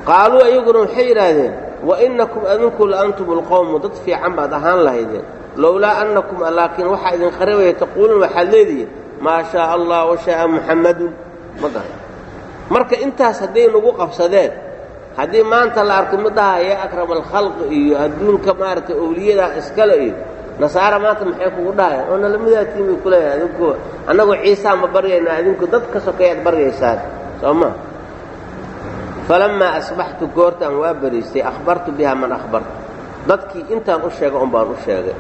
qaaluu ayaguna waxay yidhaahdeen wa innakum adinku la antum alqowmu dad fiican baad ahaan lahaydeen. Lowlaa annakum laakiin waxaa idin qaribaya taquuluun waxaad leedihiin maa shaaa allah wa shaaa muxammadun ma garan. Marka intaas hadday nagu qabsadeen haddii maanta la arko midhaha yaa akrama alkhalqi iyo adduunka maaragtay owliyadaa iskale iyo nasaara maanta maxay kugu dhahayaan oo nalamidaatiim bay ku leeyahay adinku? Annagu ciisaa ma baryaynaa adinku dad ka sokeeyaad baryaysaan. Soo ma falammaa asbaxtu goortaan waa bariistay akhbartu biha man akhbartu dadkii intaan u sheegay un u sheegay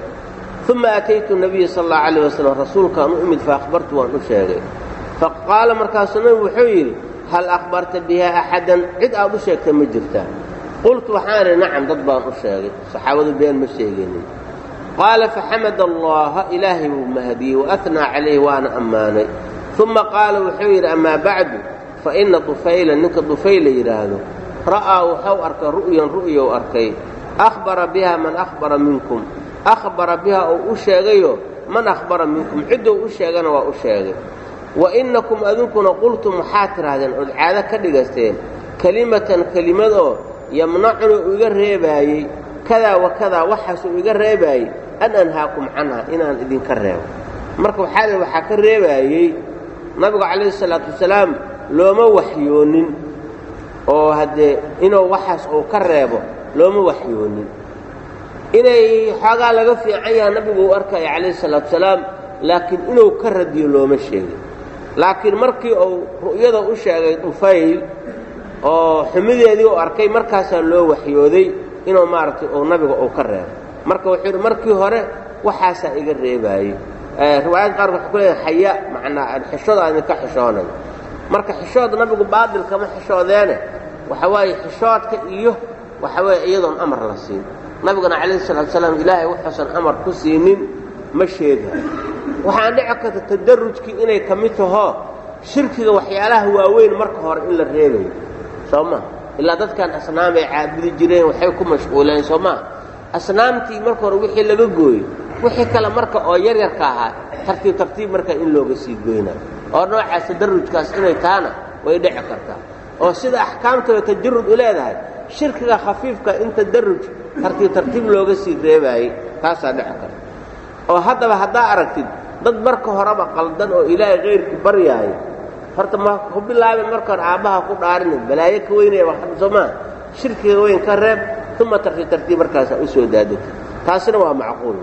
uma ataytu nabiya sal allahu calayh wasalam rasuulkaan u imid faahbartu waan u sheegay faqaala markaasuu nabigu wuxuu yidhi hal akhbarta biha axadan cid aad u sheegta ma jirtaa qultu waxaan idhi nacam dad baan u sheegay saxaabadu been ma sheegaynin qaala faxamada allaha ilaahay wuu mahadiyey waatnaa calayhi waana ammaanay uma qaala wuxuu yidhi amaa bacdu fa inna dufayla ninka dufayl la yidhaahdo ra'aa wuxuu arkay ru'yan ru'you arkay akhbara biha man akhbara minkum akhbara biha uu u sheegayo man akhbara minkum ciddou u sheegana waa u sheegay. Wa innakum adinkuna qultum waxaad tidhaahdeen ood caado ka dhigasteen kelimatan kelimad oo yamnacuna uu iga reebaayey kadaa wa kadaa waxaasuu iga reebaayey an anhaakum canha inaan idinka reebo. Marka waxaa waxaa ka reebaayey nabigu calayhi salaatu wasalaam looma waxyoonin oo haddee inuu waxaas uu ka reebo looma waxyoonin. Inay xoogaa laga fiican yaha nabigu uu arkaya calayhi salaatu wasalaam laakiin inuu ka radiyo looma sheegin. Laakiin markii uu ru'yada u sheegay dufayl oo xumideedii uu arkay markaasaa loo waxyooday inuu maaragtay uu nabiga uu ka reebo. Marka wuxuu yidhi markii hore waxaasaa iga reebaayey. Riwaayad qaar waxay ku leedahay xaya macnaa xishood aan idinka xishoonayo marka xishood nabigu baadil kama xishoodeene waxa waaye xishoodka iyo waxa weeye iyadoon amar la siin. Nabigana calayhi salaatu salaam ilaahay wuxuusan amar ku siinin ma sheegayo waxaan dhici karta tadarrujkii inay ka mid tahoo shirkiga waxyaalaha waaweyn marka hore in la reebayo. Soo maa ilaa dadkan asnaamay caabudi jireen waxay ku mashquuleen. Soo maa asnaamtii marka hore wixii laga gooyey wixii kale marka oo yaryarka ahaa tartiib tartiib markaa in looga sii goynayo oo noocaas tadarrujkaas inay tahana way dhici kartaa. oo sida axkaamtaba tajarud u leedahay shirkiga khafiifka in tadarruj tartiib tartiib looga sii reebaayey taasaa dhici karta. oo haddaba haddaa aragtid dad marka horeba qaldan oo ilaahay kayrkii baryaayo horta ma ku bilaabin marka hore aabbaha ku dhaarinay balaayo ka weynaya soo maa shirkiga weyn ka reeb uma tartiib tartiib markaasaa u soo daadegtay taasina waa macquul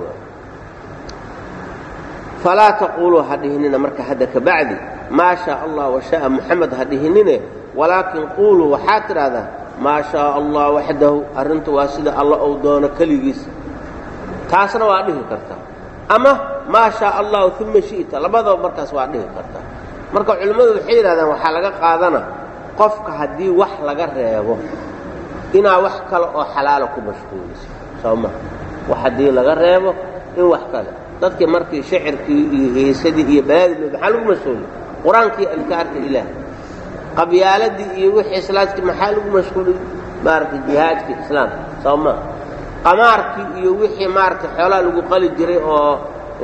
falaa taquuluu ha dhihinina marka hadda ka bacdi maa shaa allah wa sha'a muxamed ha dhihinine walaakin quuluu waxaad tidhaahdaa maa shaaa allah waxdahu arrintu waa sida alla ou doono keligiis taasna waa dhihi kartaa ama maa shaaa allahu uma shi'ta labadaba markaas waa dhihi kartaa marka culimmadu waxay yidhahdaan waxaa laga qaadana qofka haddii wax laga reebo inaa wax kale oo xalaala ku mashquuliso soo ma wax haddii laga reebo in wax kale dadkii markii shacirkii iyo heesadii iyo balaadii maxaa lagu mashquuliy qur'aankii adkaarka ilaah. Qabyaaladii iyo wixii islaamkii maxaa lagu mashquuliy maaragtay jihaadkii islaamka soo ma? Qamaarkii iyo wixii maaragtay xoolaha lagu qali jiray oo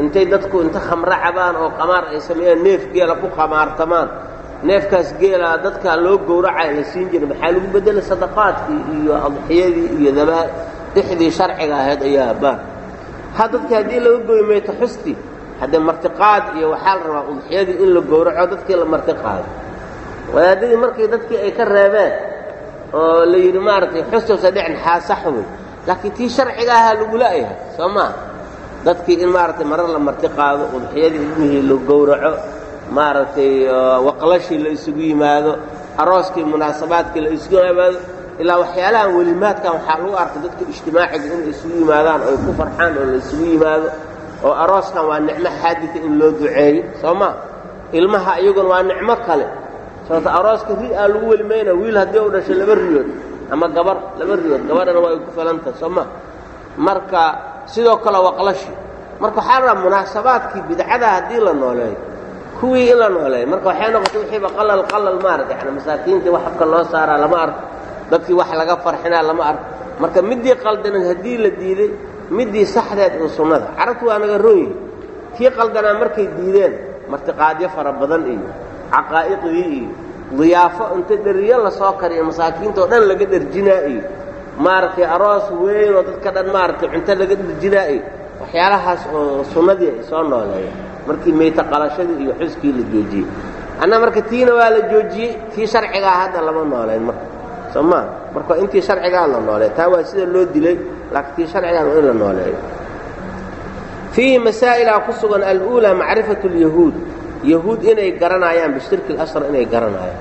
intay dadku inta khamro cabaan oo qamaar ay sameeyaan neef geela ku qamaartamaan neefkaas geela dadkaa loo gowracaya la siin jiray maxaa lagu beddelay sadaqaadkii iyo adxiyadii iyo dabaa dixdii sharciga ahayd ayaa baa ha dadkii haddii laga goy mayto xusti haddee martiqaad iyo waxaa la rabaa udxiyadii in la gowraco dadkii la martiqaado. Wadaadadii markii dadkii ay ka reebeen oo la yidhi maaragtay xustoosa dhicin xaasax wey laakiin tii sharciga ahaa lagula yahay soo maa dadkii in maaragtay marar la marti qaado udxiyadii ilmihii la gowraco maaragtay waqlashii la isugu yimaado arooskii munaasabaadkii la isugu yimaado ilaa waxyaalahan welimaadkan waxaa lagu arkay dadka ijtimaaciga inay isugu yimaadaan oy ku farxaan oo la isugu yimaado oo arooskan waa nicmo xaadita in loo duceeyo soo maa ilmaha iyaguna waa nicmo kale. Sababto arooska ri aa lagu welimayna wiil haddii u dhashay laba riyood ama gabar laba riyood gabadhana waa ay ku filantahay soo ma? Marka sidoo kale waqlashi marka waxaa la munaasabaadkii bidcada haddii la nooleeyo kuwii in la nooleeyo. Marka waxay noqotay wixiiba qalal qalal maarata yani masaakiintii wax afka loo saaraa lama arko dadkii wax laga farxinaa lama arko. Marka middii qaldaneed haddii la diiday middii saxdeed oo sunnada. Carabtu waa naga roon yihi qaldanaa markay diideen martiqaadyo fara badan iyo caqaa'iqdii iyo diyaafo inta dheriyo la soo kariyo masaakiinta oo dhan laga dherjinaa iyo maaragtay aroos weyn oo dadka dhan maaragtay cunto laga dherjinaa iyo waxyaalahaas oo sunnadii ay soo nooleeya markii meyta qalashadii iyo xuskii la joojiyey. Anna marka tiina waa la joojiyey tii sharcigaa hadda lama nooleyn marka soo maa marka intii sharcigaa la nooleey taa waa sida loo dilay laakiin tii sharcigaa waa in la nooleeyo fiihi masaa'ilaa ku sugan aluulaa macrifatu اlyahuud yahuud inay garanayaan bishirki اlasr inay garanayaan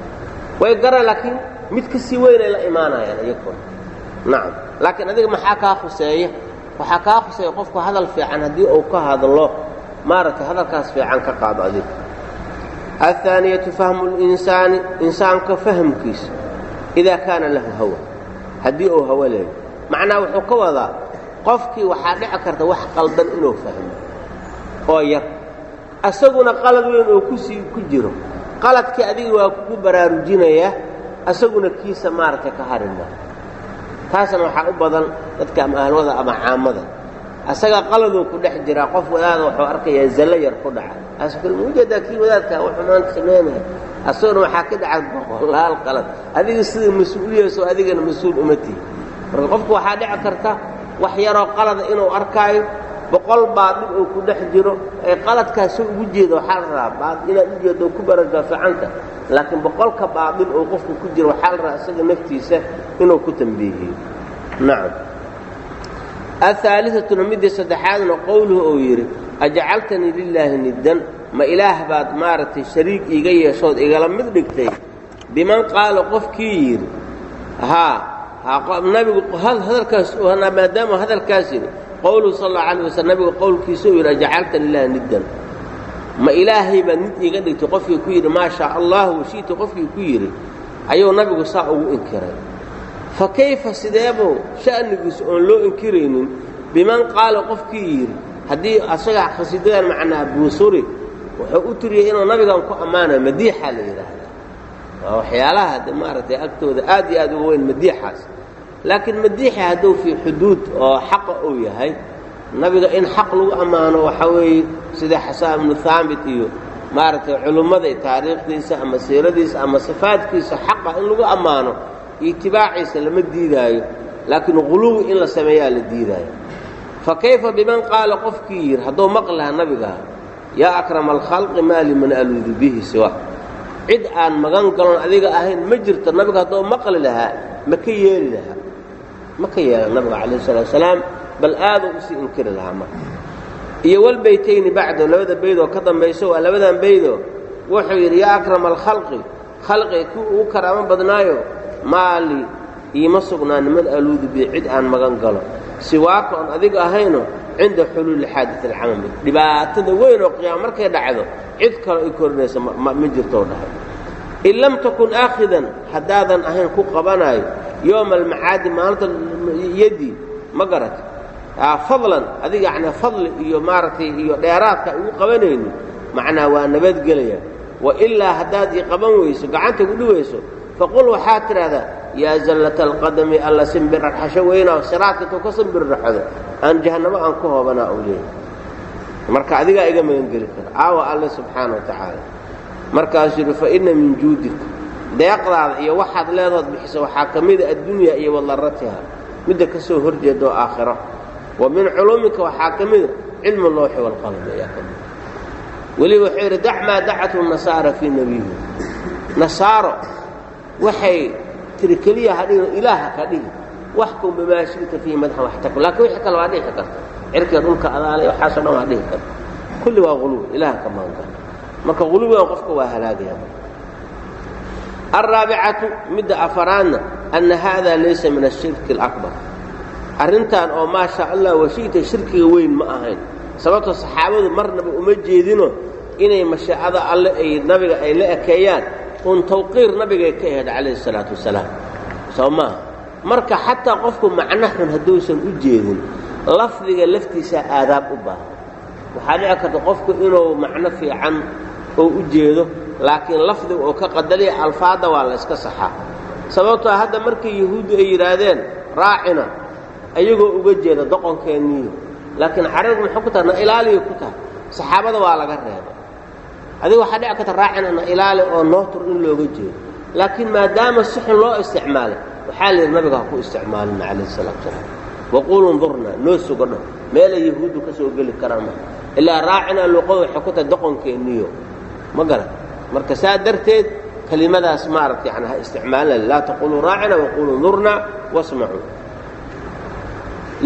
way garan laakiin mid ka sii weynay la imaanayaan iyagoo nacam laakiin adiga maxaa kaa khuseeya waxaa kaa khuseeya qofku hadal fiican haddii uu ka hadlo maaragtay hadalkaas fiican ka qaado adiga aلثaaniyatu fahmu اlinsaani insaanka fahmkiisa idaa kaana lahu hawa haddii uu hawo leeyo macnaa wuxuu ka wadaa qofkii waxaa dhici karta wax qaldan inuu fahmo oo yar asaguna qalad weyn oo ku sii ku jiro qaladkii adiga waa kugu baraarujinayaa asaguna kiisa maaragtay ka harima taasna waxaa u badan dadka ama ahlwada ama caamada asaga qaladuu ku dhex jiraa qof wadaada wuxuu arkayaa zallo yar ku dhaca ma u jeedaa kii wadaadka wuxuu maanta samaynaya asaguna waxaa ka dhaca boqolaal qalad. Adiga sida mas'uuliyasoo adigana mas'uul uma tihi marka qofku waxaa dhici karta wax yaroo qalada inuu arkaayo boqol baadil uu ku dhex jiro. Ee qaladkaasoo ugu jeeda waxaa la rabaa inaad u jeedo ku baragaa ficanta laakiin boqolka baadil oo qofku ku jiro waxaa la rabaa isaga naftiisa inuu ku tambiihiyo nacam ahaaliatuna midii saddexaadna qowluhu uu yidhi ajcaltanii lilaahi niddan ma ilaah baad maaragtay shariig iiga yeeshood igala mid dhigtay? Biman qaala qofkii yidhi haa nabigu hadalkaas maadaama hadalkaas yidhi qowluhu sal allau alay waslam nabigu qowlkiisa uu yidhi ajcalta lilahi niddan. Ma ilaahay baad nid iiga dhigtay qofkii ku yidhi maa shaa allahu washi'ta qofkii ku yidhi ayuu nabigu saa ugu inkiray. Fa kayfa sideebuu sha'nigiisa oon loo inkiraynin? Biman qaala qofkii yidhi haddii asaga khasiidadan macnaa buusuri wuxuu u tiriyey inuu nabigan ku ammaanayo madiixaa la yidhaahdaa waa waxyaalaha de maaragtay agtooda aad iyo aad uga weyn madiixaas. Laakiin madiixi hadduu fii xuduud oo xaqa uu yahay nabiga in xaq lagu ammaano waxaa weeye sida xasaan ibnu haabit iyo maaragtay culummada taariikhdiisa ama siiradiisa ama sifaadkiisa xaqa in lagu ammaano itibaaciisa lama diidaayo laakiin quluwi in la sameeyaa la diidaayo. Fa kayfa biman qaala qofkii yidhi hadduu maqli lahaa nabigaa yaa akrama alkhalqi maa liman aluudu bihi siwa. Cid aan magan galon adiga ahayn ma jirto nabiga hadduu maqli lahaa ma ka yeeli lahaa. Ma ka yeelan nabiga calayh salatu wasalaam bal aaduu u sii inkiri lahaa marka. Iyo walbaytayni bacdo labada baydoo ka dambayso waa labadan baydoo wuxuu yidhi yaa akrama alkhalqi khalqiga kii ugu karaamo badnaayo maali iima sugnaa niman aluudu bi cid aan magan galo siwaaka oon adiga ahayno cinda xuluuli xaadit alcamami dhibaatada weyn oo qiyaama markay dhacdo cid kaloo i korinaysa ma jirtoo dhahay. In lam takun aakhidan haddaadan ahayn ku qabanaayo yooma almacaadi maalinta yaddii ma garata fadlan adiga yacnaa fadli iyo maaragtay iyo dheeraadka igu qabanaynin macnaa waa nabadgelaya. Wa ilaa haddaad ii qaban weyso gacanta ku dhiwayso faqul waxaad tidhaahdaa yaa zallata alqadami alla simbirarxasho weynaa siraadka intuu ka simbirraxdo aan jahannamo aan ku uu leeyahy marka adigaa iga magangeli kara aawa alle subxaana wa tacaala. Yidhi fa inna min juudika. Deeqdaada iyo waxaad leedahood bixisa waxaa ka mida addunya iyo wadaratiha midda ka soo aakhiro. Wa min culuumika waxaa ka mida cilmu lowxi waalqalam ayaa ka mida weliba wuxuu yidhi dac maa dacathu nasaara fii nebiyihi nasaaro waxay tiri keliya ha dhigin ilaaha ka dhigi wax kun bimaa shi'ta fiihi madaxan waxtaku laakiin wixii kale waa dhihi karta. Cirkiga dhulka adaalay waxaasoo dhan waa dhihi karta. Kulli waa huluw ilaaha ka maanka. Marka huluwigan qofka waa halaagaya. Alraabicatu midda afaraadna anna haada laysa min ashirki alakbar. Arrintan oo maa shaa allah washi'ta shirkiga weyn ma ahayn. Sababtoo saxaabadu marnaba uma jeedino inay mashaa'ada alle ay nabiga ay la ekeeyaan un tawqiir nabigay ka ahayd calayhi salaatu wasalaam. Soo maaha marka xataa qofku macno xun hadduusan u jeedin lafdiga laftiisaa aadaab u baahan. Waxaa dhici karta qofku inuu macno fiican oo u jeedo laakiin lafdiga oo ka qadaliya alfaadda waa la yska saxaa. Sababtoo hadda markii yahuuddu ay yidhaahdeen raacina ayagoo uga jeeda doqonkeenniiyo laakiin carabigu muxuu ku tahay? Na ilaaliya ku tahay. Saxaabada waa laga reebay adiga waxaa dhici karta raacina na ilaali oo nootur in looga jeedo. Laakiin maadaama si xun loo isticmaalay waxaa la yidhi nabiga ha ku isticmaalina calayh salaatu salaam. Waquulu ndurna noo sugo dho meelay yahuuddu ka soo geli karaan ma. Ilaa raacina luqadu waxay ku tahay doqonkeenniyo. Ma garan marka saa darteed kelimadaas maaragta yani ha isticmaalina laa taquluu raacina waquluu ndurna wasmacuu.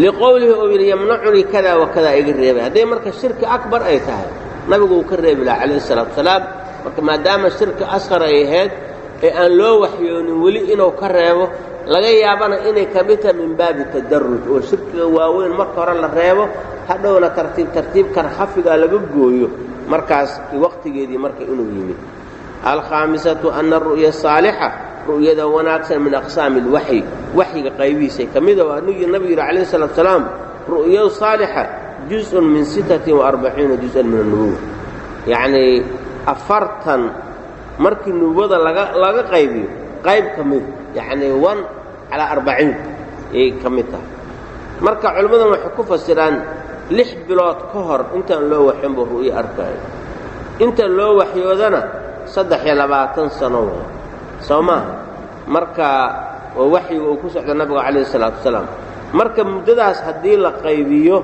Liqowlihi uu yidhi yamnacunii kada wa kadaa iga reebay. Hadday marka shirki akbar ay tahay nabigu uu ka reebi laha calayhi salaatu salaam marka maadaama shirki asqar ay ahayd ee aan loo waxyoonin weli inuu ka reebo laga yaabana inay ka mid tahay min baabi tadaruj oo shirkiga waaweyn marka hore la reebo hadhowna tartiib tartiibkan khafigaa laga gooyo markaas waqtigeedii marka inuu yimid. Alkhaamisatu ana aru'ya saalixa ru'yada wanaagsan min aqsaami اlwaxyi waxyiga qaybihiisay ka mida waa nigi nabigu yidhi calayh salatu salaam ru'yadu saalixa juzءun min sittatin وarbaciina juz'an min الnubuwa yacnii afartan markii nubuwada laga laga qaybiyo qayb ka mid yacnii wan calaa arbaciin ayay ka mid tahay marka culimmadan waxay ku fasiraan lix bilood ka hor intaan loo waxin buu ru'yo arkaayo inta loo waxyoodana saddex iyo labaatan sano wa soo maaha marka oo waxyiga uu ku socda nabiga calayhi salaatu wasalaam marka muddadaas haddii la qaybiyo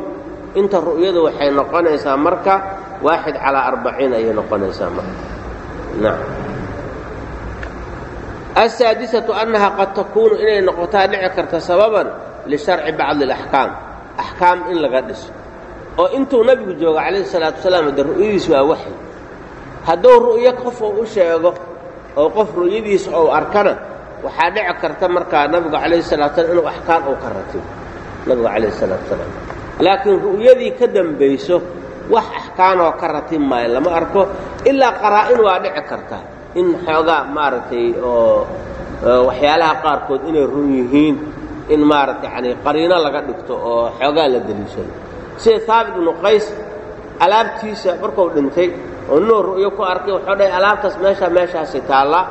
inta ru'yadu waxay noqonaysaa marka waaxid calaa arbaciin ayay noqonaysaa marka. Asaadisatu annaha qad takuunu inay noqotaa dhici karta sababan lisharci bacdi alaxkaam axkaam in laga dhiso. Oo intuu nebigu joogo calayhi salaatu wasalaam de ru'yadiis waa waxyi hadduu ru'yo qof uu u sheego oo qof ru'yadiisa ou arkana waxaa dhici karta markaa nabigu calayhi salatu salam inuu axkaam uu ka ratibo nabigu calayhi salaatu wasalaam laakiin ru'yadii ka dambayso wax axkaanoo ka ratib maayo lama arko ilaa qaraa'in waa dhici karta. In xoogaa maaragtay oo waxyaalaha qaarkood inay run yihiin in maaragtay yani qariino laga dhigto oo xoogaa la deliishado sida haabit ibnu qays alaabtiisa markuu dhintay oo inuu ru'yo ku arkay wuxuu dhahay alaabtaas meeshaa meeshaasi taallaa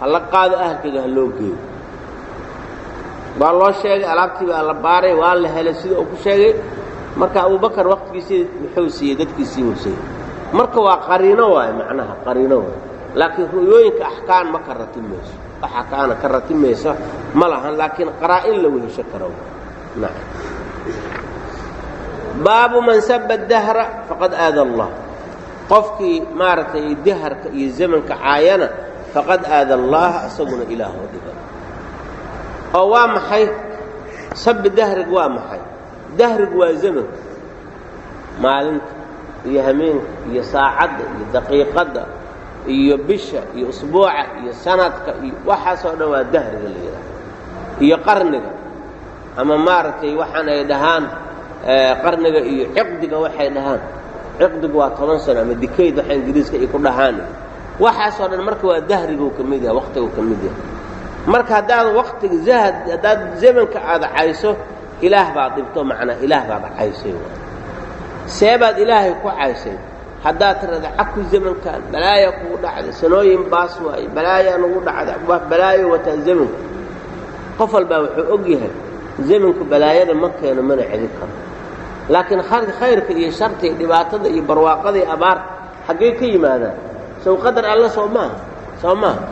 ha la qaado ahalkayga ha loo geeyo waa loo sheegay alaabtii baa la baaray waa la helay sida uu ku sheegay. Marka abubakar waqtigiisii wuxuu siiyey dadkiisii uu siiyey. Marka waa qariino waaye macnaha qariino waaye. Laakiin ru'yooyinka axkaan ma ka ratib mayso wax axkaana ka ratib mayso ma lahan laakiin qaraa'in la wehesho karo. Baabu man saba dahra faqad aada allah. Qofkii maaragtay daharka iyo zamanka caayana faqad aada allaha isaguna ilaahoo dhiga oo waa maxay? Sabi dahrig waa maxay? Dahrig waa zamanka maalinta iyo hameenka iyo saacadda iyo daqiiqadda iyo bisha iyo usbuuca iyo sanadka iyo waxaasoo dhan waa dahriga la yidhaaha iyo qarniga. Ama maaragtay waxaan ay dhahaan qarniga iyo ciqdiga waxay dhahaan. Ciqdigu waa toban sano ama dikayd waxa ingiriiska ay ku dhahaan waxaasoo dhan marka waa dahriguu ka mid yahay waqtiguu ka mid yahay marka haddaad waqtiga zahad haddaad zamanka aada cayso ilaah baad dhibto macnaa ilaah baad caysay see baad ilaahay ku caysay haddaad tirada caku zamankan balaaya kugu dhacday sanooyin baas waaye balaayaa nagu dhacday balaayo wataa zamanku qof walbaa wuxuu og yahay zamanku balaayada ma keeno mana celin karo. Laakiin khayrka iyo sharta iyo dhibaatada iyo barwaaqada iyo abaarta xaggee ka yimaadaan? Sow qadar alle soo maaha soo maaha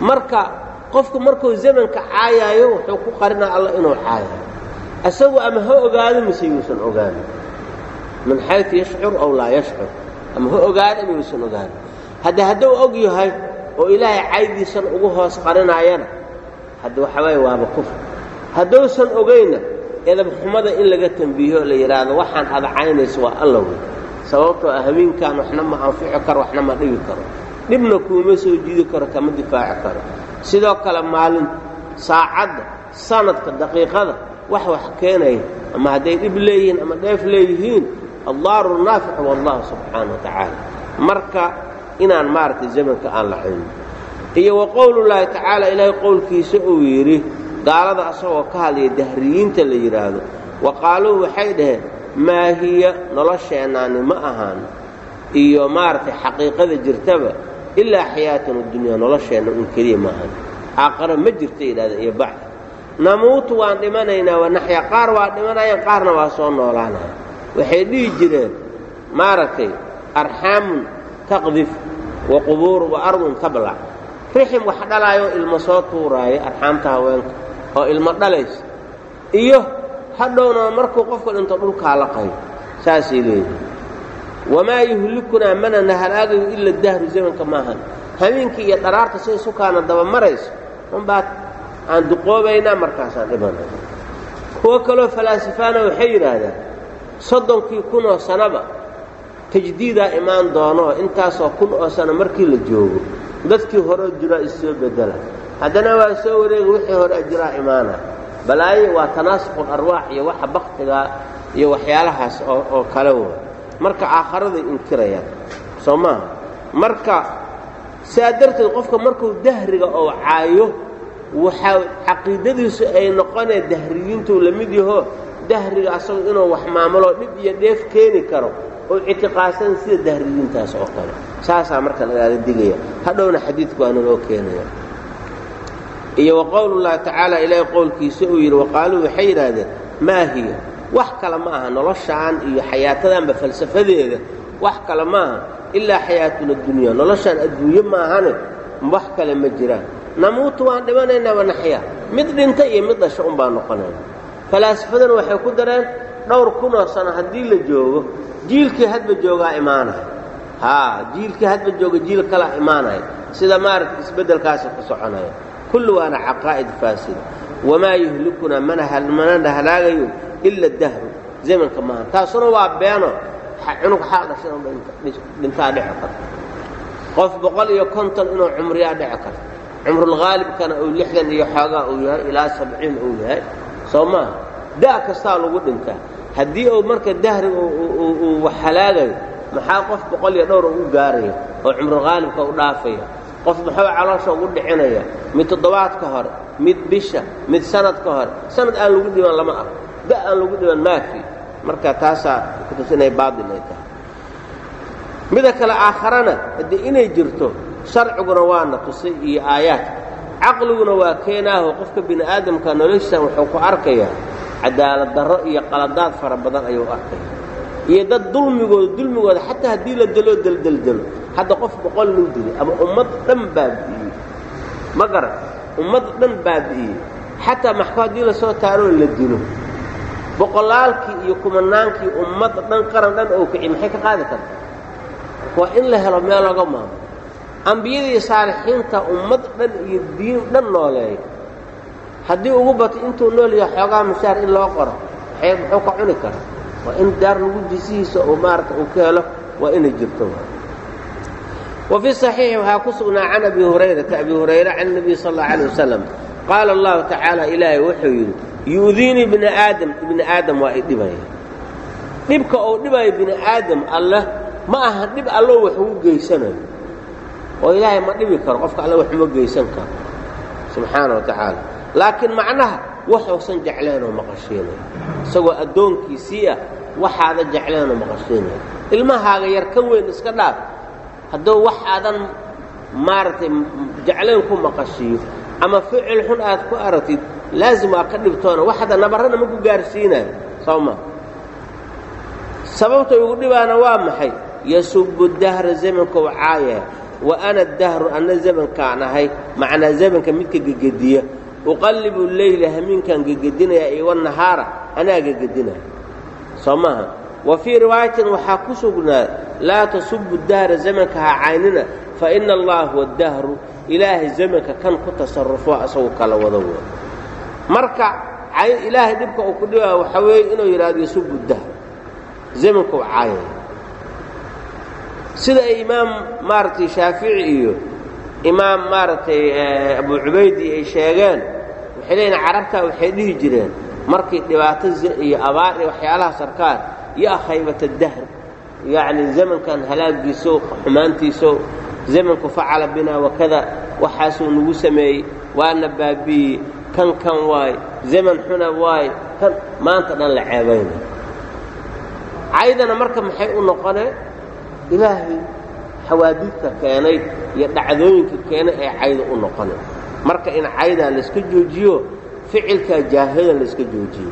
marka qofku markuu zamanka caayaayo wuxuu ku qarinaa alla inuu caayayo isagu ama ha ogaado mise yuusan ogaanin min xaytu yashcur aw laa yashcur. Ama ha ogaado ama ogaanin hadda hadduu og yahay oo ilaahay caydiisan ugu hoos qarinaayana hadda waxa waaba kufr. Hadduusan ogaynna edabxumada in laga tembiiho la yidhaahdo waxaan ada waa alla wey sababtoo ah habeenkan waxna ma anfici karo waxna ma dhigi karo. Dhibna kuuma soo jiidi karo kama difaaci karo sidoo kale maalin saacadda sanadka daqiiqada wax wax keenaya ama hadday dhib leeyihiin ama dheef leeyihiin addaaru naaficu wallahu subxaana wa tacaala. Marka inaan maaragtay zamanka aan la caynin iyo wa qowlullaahi tacaala ilaahay qowlkiisa uu yidhi gaalada asagoo ka hadlaya dahriyiinta la yidhaahdo wa qaaluu waxay dhaheen maa hiya nolosheennaani ma ahaan iyo maaragtay xaqiiqada jirtaba ilaa xayaatun adunyaa nolosheenna un keliya maahan aakhara ma jirta yidhahdeen iyo bacd namuutu waan dhimanaynaa wanaxya qaar waa dhimanayaan qaarna waa soo noolaanaya waxay dhihi jireen maaragtay arxaamun taqdif wa qubuuru wa ardun tablac rixim wax dhalaayo ilmo soo tuuraayo arxaamta haweenka oo ilmo dhalaysa iyo hadhowna markuu qofka dhinto dhulkaa la qayo saasay leeyihiin wamaa yuhlikunaa mana nahalaagayo ila dahru zamanka maahan habeenkii iyo dharaarta siday sukaana daba marayso unbaad aan duqoobaynaa markaasaan dhimanay kuwo kaloo falaasifaana waxay yidhaahdaan soddonkii kunoo sanaba tajdiidaa imaan doono intaasoo kun oo sano markii la joogo dadkii horeo jiraa issoo bedela haddana waa soo wareega wixii hore jiraa imaana balaayo waa tanaasuqul arwaax iyo waxa baktigaa iyo waxyaalahaas oo kale wa marka aakharaday inkirayaan. Soo maaha marka saa darteed qofka markuu dahriga oo caayo waxaa caqiidadiisu ay noqonee dahriyiintuu la mid yaho dahriga asagu inuu wax maamulo dhib iyo dheef keeni karo oo ictiqaadsan sida dahriyiintaas oo kale. Saasaa marka lagaaga digaya. Hadhowna xadiidku waana loo keenaya iyo wa qowlullaahi tacaala ilaahay qowlkiisa uu yidhi waqaaluu waxay yidhaahdeen maa hiya wax kale ma aha noloshaan iyo xayaatadanba falsafadeeda wax kale ma aha ilaa xayaatuna dunyaa noloshaan adduunye maahane wax kale ma jiraan. Namuutu waan dhimanaynaa wanaxyaa mid dhinta iyo mid dhasho un baan noqonayna. Falaasifadana waxay ku dareen dhowr kunoo sano haddii la joogo jiilkii hadba joogaa imaanaya haa jiilkii hadba jooga jiil kalaa imaanaya sida maaragta isbeddelkaasi ku soconaya. Kullu waana caqaa'id faasida. Wamaa yuhlikunaa mana halaagayo ila dahru. Zamanka maaha taasuna waa beeno. Cunug xaa dhashay dhintaa dhici karta qof boqol iyo konton inuu cumriyaa dhici karta cumrulhaalibkana uu lixdan iyo xoogaa uu yahay ilaa sabciin uu yahay. Soo maaha da' kastaa lagu dhintaa. Haddii uu marka dahriga uu wax halaagayo maxaa qof boqol iyo dhowr u gaaraya oo cumrulhaalibka u dhaafaya? Qof muxuu caloosha ugu dhicinaya? Mid toddobaadka hore mid bisha mid sanadka hore sanad aan lagu dhiban lama ah da' aan lagu dhiban maafi marka taasaa kutus inay baatil ay tahay. Mida kale aakharana haddii inay jirto sharciguna waana tusay iyo aayaadka caqliguna waa keenaaho qofka bini aadamka noloshiisan wuxuu ku arkayaa. Cadaalad darro iyo qaladaad fara badan ayuu arkaya iyo dad dulmigooda dulmigooda xataa haddii la deloo deldeldelo hadda qof boqol luu dilay ama ummad dhan baabi'iyey ma garan ummad dhan baabi'iyey xataa maxko haddii la soo taaroo la dilo boqolaalkii iyo kumanaankii ummad dhan qaran dhan oo kiciy maxay ka qaadi kartaa waa in la helo meel laga maamulo ambiyadii saalixiinta ummad dhan iyo diin dhan nooleeyay. Haddii ugu bato intuu nool yahay xoogaa mushaar in loo qoro waxay muxuu ka cuni kara waa in daar lagu jisihiisa oo maarata uu ka helo waa inay jirto. Wa fii saxiixi waxaa ku sugnaa can abi hurayrata abi hurayra can nebiy sal alla alay wasalam qaala allahu tacaala ilaahay wuxuu yidhi yu'diinii bini aadam ibni aadam waa i dhibaya. Dhibka uu dhibayo bini aadam alleh ma aha dhib allo wax ugu geysanayo. Oo ilaahay ma dhibi karo qofka alle wax uma geysan karo. Subxaana wa tacaala. Laakiin macnaha waxuusan jecleenoo maqashiinaya. Isagoo addoonkiisii ah waxaada jecleenoo maqashiinaya. Ilmahaaga yar kan weyn iska dhaaf. Hadduu wax aadan maaragtay jeclayn ku maqashiiyo ama ficil xun aad ku aragtid laazim waa ka dhibtoona wax hadda nabarrana ma ku gaarsiinayo soo ma? Sababta ugu dhibaana waa maxay? Yasubu dahra zamankou caaya wa ana dahru anna zamankaan ahay. Macnaa zamanka midka gegediya. Uqallibu leyla hamiinkaan gegedinaya iyo wanahaara anaa gegedinaya. Soo maaha wa fii riwaayatin waxaa ku sugnaa laa tasubu dahra zamanka ha caynina fa ina allaha huwa dahru. Ilaahay zamanka kan ku tasarufo asagu kala wada wo marka ilaahay dhibka uu ku dhibaa waxaa weeye inuu yidhahdo yasubu dahr zamanku caayaya sida ay imaam maaragtay shaafici iyo imaam maaragtay abu cubaydi ay sheegeen waxay leeyihiin carabtaa waxay dhihi jireen markay dhibaato iyo abaar iyo waxyaalahaas arkaan yaa khaybata dahr yacni zamankan halaagiiso xumaantiiso zamanku facala binaa wakada waxaasuu nagu sameeyey waana baabi'iyey kan kan waay zaman xuna waay kan maanta dhan la ceebayna caydana marka maxay u noqonee ilaahay xawaadidka keenay iyo dhacdooyinka keenay ee cayda u noqonay marka in caydaa layska joojiyo ficilkaa jaahada layska joojiyo.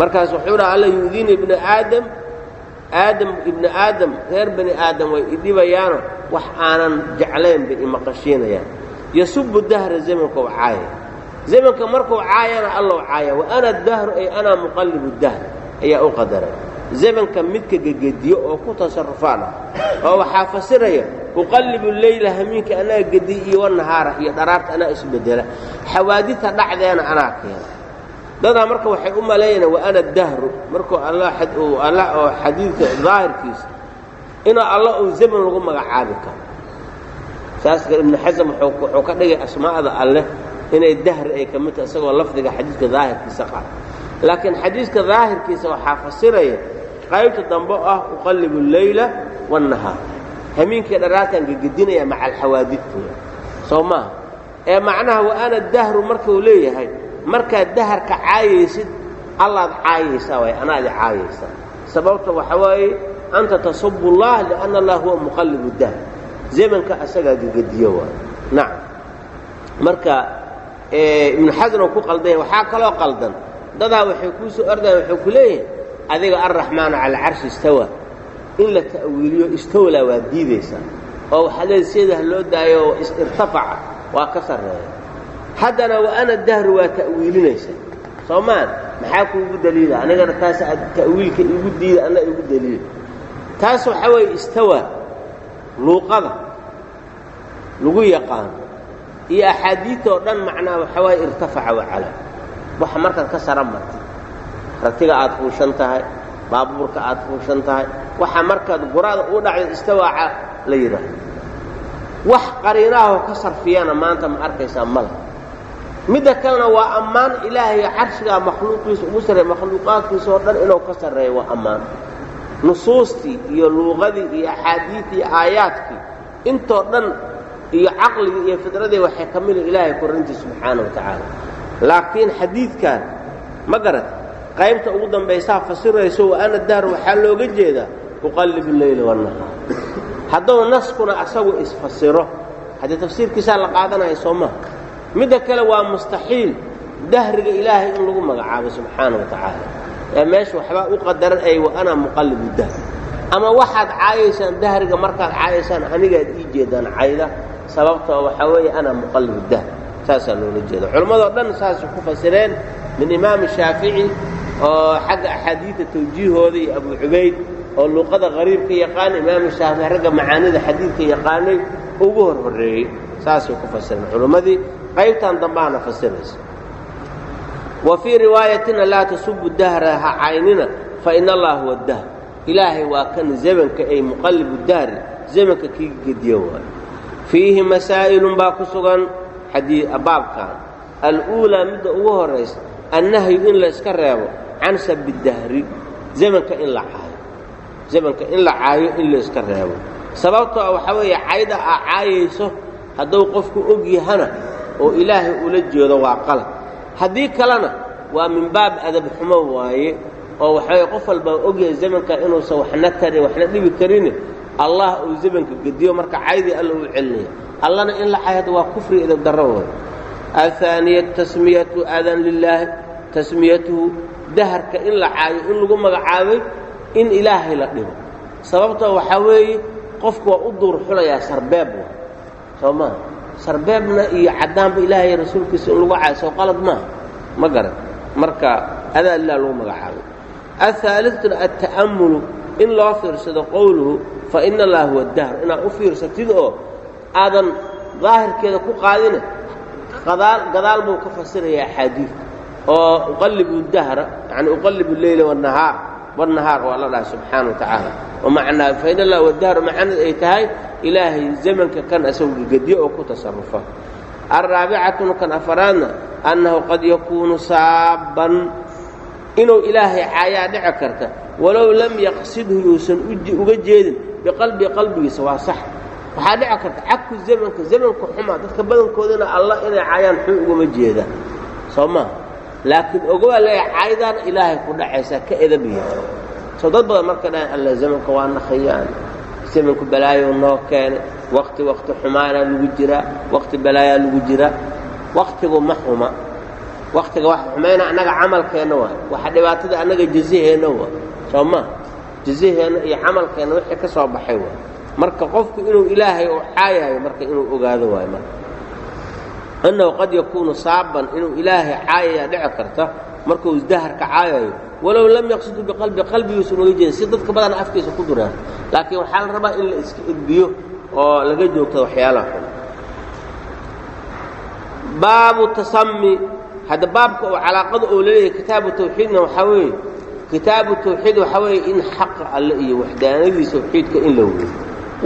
Markaas wuxuu dhaha alla yuudiina ibna aadam aadam ibni aadam reer bani aadam way idhibayaano wax aanan jeclayn bay imaqashiinayaan yasubu dahra zamankou caaya zamanka markuu caayana allow caaya. Wa ana dahru ay anaa muqallibu dahr ayaa u qadaray. Zamanka midka gegediyo oo ku tasarufaan oo waxaa fasiraya uqallibu leyla hamiinka anaa gediy iyo wanahaara iyo dharaarta anaa isbedela xawaadidta dhacdeena anaa keena dadaa marka waxay u maleeyana wa ana dahru markuu alla oo xadiidka daahirkiisa inuu alla uu zaman lagu magacaabi karo. Saas ibnu xasam wuxuu ka dhigay asmaa'da alleh inay dahri ay ka mid tahay isagoo lafdiga xadiidka daahirkiisa qaad laakiin xadiidka daahirkiisa waxaa fasiraya qaybta dambe ah uqallibu alleyla waannahaar hamiinkii dharaartaan gegedinaya maca alxawaadidtooda soo maaha ee macnaha wa ana dahru markuu leeyahay markaad daharka caayaysid allaad caayaysaa waay anaadi caayaysaa. Sababta waxa waaye anta tasubu اllah lianna allah huwa muqallibu dahr. Zamanka asagaa gegediyo waay nacam marka ibnu xasan oo ku qaldanya waxaa kaloo qaldan. Dadaa waxay kuu soo ordayan waxay ku leeyihiin adiga alraxmaanu cala carshi istawa. In la ta'wiiliyo istawlaa waa diidaysaa oo waxaa leeda sidaa loo daayo irtafaca waa ka sarreeya. Haddana wa ana dahru waa ta'wiilinaysaa soo maan maxaa kuugu daliila? Anigana taas aad ta'wiilka igu diida anna igu daliila. Taas waxaa weeye istawa luuqada lagu yaqaano iyo axaadiidta oo dhan macnaa waxaa irtafaca wacala waxa markaad ka sara martay ratiga aad fuushan tahay baabuurka aad fuushan tahay waxa markaad gurada u dhacday istawaaca la yidhaahdo wax qariinaahoo ka sarfiyana maanta ma arkaysaa mala. Midda kalena waa ammaan ilaahay carshigaa makhluuqiisa ugu sarreeya makhluuqaadkiisa oo dhan inuu ka sarreeyo waa ammaan. Nusuustii iyo luuqadii iyo axaadiidtii aayaadkii intoo dhan iyo caqligii iyo fidradii waxay ka mida ilaahay korintii subxaana wa tacaala. Laakiin xadiidkan ma garat qaybta ugu dambaysaa fasirayso wa dahru waxaa looga jeedaa uqallibu leyla wannahaar hadduu naskuna asagu isfasiro haddii tafsiirkiisaa la qaadanaya soo midda kale waa mustaxiil dahriga ilaahay in lagu magacaabo subxaana wa tacaala. Ee meesha waxbaa u qadaran ay wa muqallibu dahr ama waxaad caayaysaan dahriga markaad caayaysaan anigaad ii jeedaan cayda sababtoo waxaa weeye ana muqallibu dahr saasaa loola jeeda culammadoo dhan saasay ku fasireen min imaami shaafici oo xagga axaadiidta tawjiihooda iyo abu cubayd oo luuqada qariibka yaqaana imaamu shaafici ragga macaanida xadiidka yaqaanay ugu hor horreeyey saasay ku fasireen. Culimmadii qaybtan dambaana fasiraysa. Wa fii riwaayatina laa tasubu dahra ha caynina fa ina allah huwa dahr ilaahay waa kan zamanka ay muqallibu dahri zamanka kii gediyo waayo fiihi masaa'ilun baa ku sugan baabkan aluulaa midda ugu horaysa annahyu in la iska reebo can sabi dahri zamanka in la caayo. Zamanka in la caayo in la iska reebo. Sababtoo waxaa weeye cayda aa caayayso hadduu qofku og yahana oo ilaahay ula jeedo waa qalad. Haddii kalena waa min baab adab xumo waaye oo waxaweye qof walbaa ogyahay zamanka inuusan waxna tarin waxna dhibi karin allah uu zamanka gediyo marka caydii alla uu celinaya allana in la caayo hadda waa kufri idab darro way ahaaniyat tasmiyatu adan lilaahi tasmiyatuhu daharka in la caayo in lagu magacaabay in ilaahay la dhibo. Sababtoo waxaa weeye qofku waa u duur xulayaa sarbeeb wa soo maha sarbeebna iyo caddaanba ilaahay rasuulkiisa in lagu caayo soo qalad maaha ma garan marka adaa lilah lagu magacaabay. Ahaalituna alta'amulu in loo fiirsado qowluhu fa ina allah huwa dahr inaad u fiirsatid oo aadan daahirkeeda ku qaadina adaal gadaal buu ka fasirayaa axaadiidka oo uqallibu dahra yani uqallibu leyla wanahaar wanahaar oo alla dhahay subxaana wa tacaala. Oo macnaa fa in allah huwa dahru macnad ay tahay ilaahay zamanka kan asagu gegediyo oo ku tasarufa alraabicatun kan afaraadna annahu qad yakuunu saabban. Inuu ilaahay caayaa dhici karta walow lam yaqsidhu yuusan uga jeedin biqalbii qalbigiisa waa sax. Waxaa dhici karta cagku zamanka zamanka xuma dadka badankoodana allah inay caayaan xun ugama jeedaan soo maa laakiin ogawaa leeya caydaan ilaahay ku dhacaysaa ka edabiya soo dad badan marka dhahan alla zamanka waa nakhayaan. Zamanku balaayo noo keenay wakti wakti xumaanaa lagu jiraa wakti balaayaa lagu jiraa waktigu ma xuma. Waktiga waxa xumayna annaga camalkeenna waay waxa dhibaatada annaga jazaheenna waa soo ma jazaheenna iyo camalkeenna wixii ka soo baxay waay marka qofku inuu ilaahay oo caayayo marka inuu ogaado waayo marka annahu qad yakuunu saaban inuu ilaahay caayaya dhici karta markuu isdaharka caayayo walow lam yaqsidu biqalbi qalbigiisu unaga jeedin si dadka badan afkiisa ku duraan laakiin waxaa la rabaa in la iska edbiyo oo laga joogto waxyaalaha xun. Baabu tasami hadda baabka oo calaaqada oo la leeyahay kitaabu tawxiidna waxaa weeye kitaabu tawxiid waxaa weeye in xaqa alle iyo waxdaanadiisa tawxiidka in la weeyo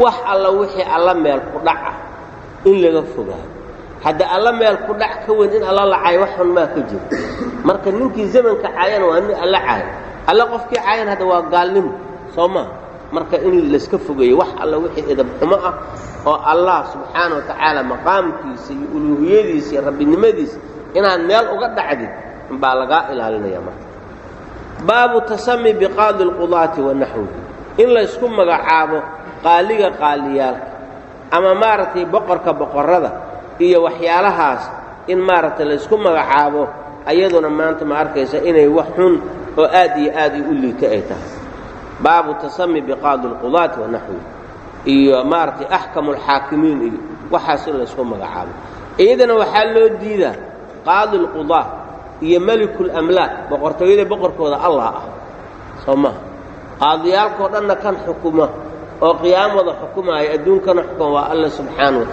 wax alla wixii alla meel ku dhaca in laga fogaado. Hadda alla meel ku dhac ka weyn in alla la caayo wax xun maa ka jiro. Marka ninkii zamanka caayana waa nin alla caayo. Alla qofkii caayan hadda waa gaalnimo soo maa marka in layska fogeeyo wax alla wixii idabxumo ah oo allah subxaana wa tacaala maqaamkiisa iyo uluuhiyadiisa iyo rabbinimadiisa inaad meel uga dhacdid baa lagaa ilaalinaya marka baabu tasami biqaadi lqudaati wa naxwihi in laysku magacaabo qaaliga qaaliyaalka ama maaragtay boqorka boqorrada iyo waxyaalahaas in maaragtay laysku magacaabo ayaduna maanta ma arkaysa inay wax xun oo aad iyo aad u liito ay tahay. Baabu tasami biqaadi lqudaati wa iyo maaragtay axkamu alxaakimiin iyo waxaas in laysku magacaabo. Iyadana waxaa loo diidaa qaadi lqudaa iyo melikulamlaak boqortooyada boqorkooda allah ah. Soo maha qaadiyaalkao dhanna kan xukuma oo qiyaamada xukumaayo adduunkana xukuma waa alla subxaana wa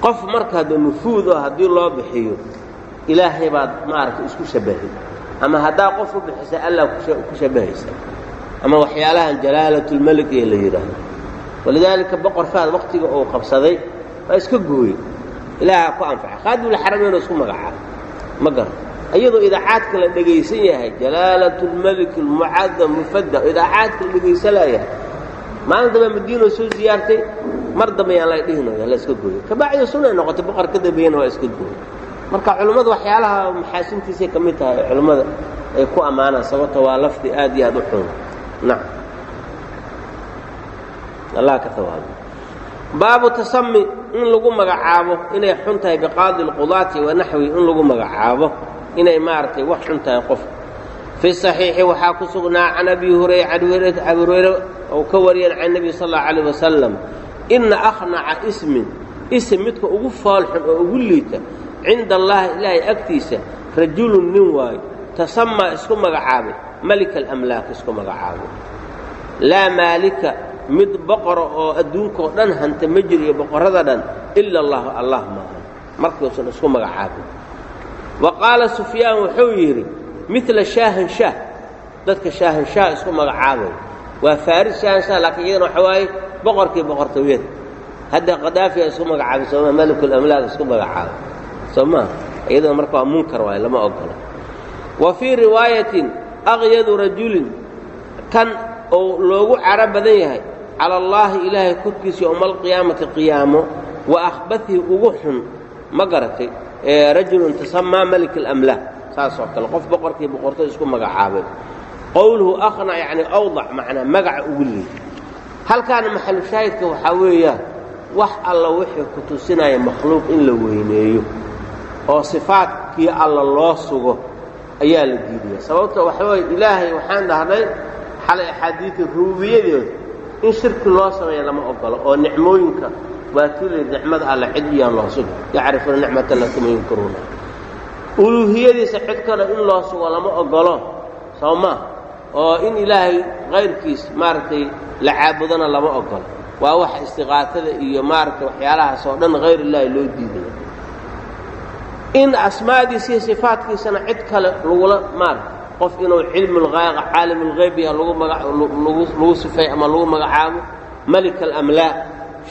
qof marka hadda nufuud oo haddii loo bixiyo ilaahay baad maaragtay isku shabahay ama haddaa qof u bixisa allah ku shabahaysa. Ama waxyaalahan jalaalatulmelik ee la yidhaahdo walidaalika boqor faad waktiga uu qabsaday waa iska gooye ilaaha ku anfaca. Khaadimulxarameyn oo isku magacaaba ma garan iyadoo idaacaadka la dhegaysan yahay jalaalatulmelik almucadam mufada idaacaadka la dhegaysanaayahay maalin dambe madiinoo soo ziyaartay mar dambe yaan la dhihinaya la iska gooyo kabacdi sunay noqotay boqor ka dambeeyana waa iska gooye marka culimmadu waxyaalaha maxaasintiisay ka mid tahay culimmada ay ku ammaanaan sababto waa lafdi aad iyo aad u xun. Nacam allah ka tawaabo baabu tasami in lagu magacaabo inay xun tahay biqaadi lqudaati wa naxwi in lagu magacaabo inay maaragtay wax xun tahay qof. Fi saxiixi waxaa ku sugnaa can abi hurayra abi hurayre ou ka wariyeen can nebi sal allau alayh wasalam inna akhnaca ismin ism midka ugu foolxun oo ugu liita cinda allaahi ilaahay agtiisa rajulun nin waayo tasamaa isku magacaabay malika alamlaak isku magacaabay. Laa maalika mid boqora oo adduunkao dhan hanta ma jir iyo boqorrada dhan ila allahu allah maaha. Markuusan isku magacaabin wa qaala sufyaan wuxuu yidhi midla shaahan shaah. Dadka shaahan shaah isku magacaabay. Waa faaris shaahan shaah laakiin iyadana waxa waaye boqorkii boqortooyada. Hadda kadaafiya isku magacaabay sooma malikulamlaak isku magacaabay. Soo maa iyadana marka waa munkar waaye lama ogola wa fii riwaayatin aqyadu rajulin kan oo loogu caro badan yahay cala allaahi ilaahay korkiisa yowma alqiyaamati qiyaamo wa akhbatihi ugu xun ma garatay rajulun tasamaa malik alamlaak saasoo kale qof boqorkii boqortooy isku magacaabay. Qowluhu akhna yacni awdac macnaa magaca ugu liid halkaana maxalu shaahidka waxaa weeyaan wax alla wixii ku tusinaya makhluuq in la weyneeyo oo sifaadkii alla loo sugo ayaa la diidaya sababto waxa weye ilaahay waxaan dhahnay xalay axaadiidii rububiyadeeda in shirki loo sameeya lama ogolo oo nicmooyinka waa tuli nicmada alle cid iyaan loo sugo yacrifuuna nicmata lakuma yunkiruuna uluuhiyadiisa cid kale in loo sugo lama ogolo soo maa oo in ilaahay kayrkiis maaragtay la caabudana lama ogolo waa waxa istiqaatada iyo maaragtay waxyaalahaas oo dhan hayr illaahi loo diidaya in asmaadiisa iyo sifaadkiisana cid kale lagula maarata qof inuu cilmulhaaqa caalimulhayb lagu maga lagu sifay ama lagu magacaabo malik alamlaak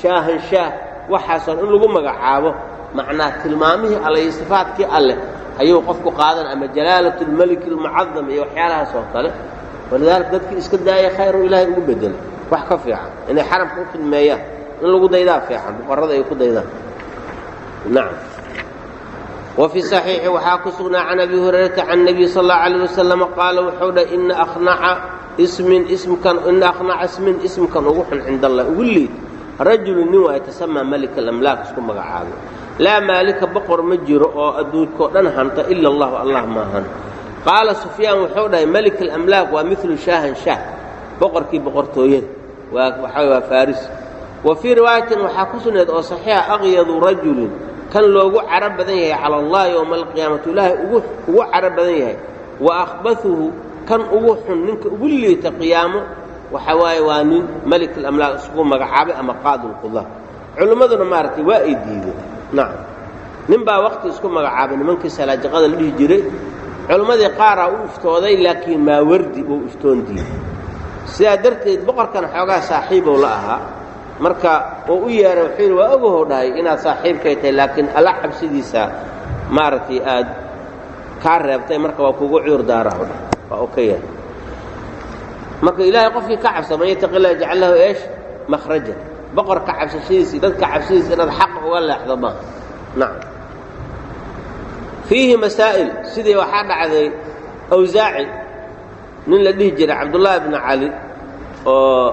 shaahan shaah waxaasoo in lagu magacaabo macnaa tilmaamihii alle iyo sifaadkii alleh ayuu qofku qaadan ama jalaalat lmeliki almucadam iyo waxyaalahaas oo kale walidaalika dadkii iska daaya khayru ilaahay ugu bedela wax ka fiican inay xaramka u khidmeeyaan in lagu daydaa fiican boqorrada ay ku daydaan nacam وفي صحيiح waxaa ku sugnaa can abi hurayrata can النبي sal الlaه عليه وaسلم qaala wuxuu dha ina akhnaca ismin ismkan in aqnaca ismin ismkan ugu xun cinda allah ugu liid rajulu nin waa tasamaa malika alamlaak isku magacaabo. Laa maalika boqor ma jiro oo adduunkao dhan hanta ila allahu allah maahan qaala sufyaan wuxuu dhahay malik alamlaak waa milu shaahan shaah. Boqorkii boqortooyada. Waa waxaa waa faris wa fii riwaayatin waxaa ku sugnayd oo saxiixa aqyadu rajulin kan loogu caro badan yahay cala allah yowma alqiyaamati ilaahay ugu ugu caro badan yahay. Wa akhbathuhu kan ugu xun ninka ugu liita qiyaamo waxa waaye waa nin malik alamlaak isku magacaabay ama qaadi lqudaa culimmaduna maaragtay waa ay diideen. Nacam nin baa wakti isku magacaabay nimankii salaajaqada la dhihi jiray. Culimmadii qaaraa u iftooday laakiin maawardi uu iftoon diiday sidaa darteed boqorkan xoogaa saaxiibow la ahaa. Marka uu u yeehay wuxuu yidhi waa ogahow dhahay inaad saaxiibkay tahay laakiin alla xabsidiisa maaragtay aad kaa reebtay marka waa kugu cuur daaraho dhah waa u ka yahay marka ilaahay qofkii ka cabsa man yataqi lah yajcal lahu eesh? Makhraja boqorka cabsashadiisii dadka cabsadiisa inaad xaqa uga leexdo ma. Nacam fiihi masaa'il sidii waxaa dhacday awsaaci nin la dhihi jiray cabdullaahi bni cali oo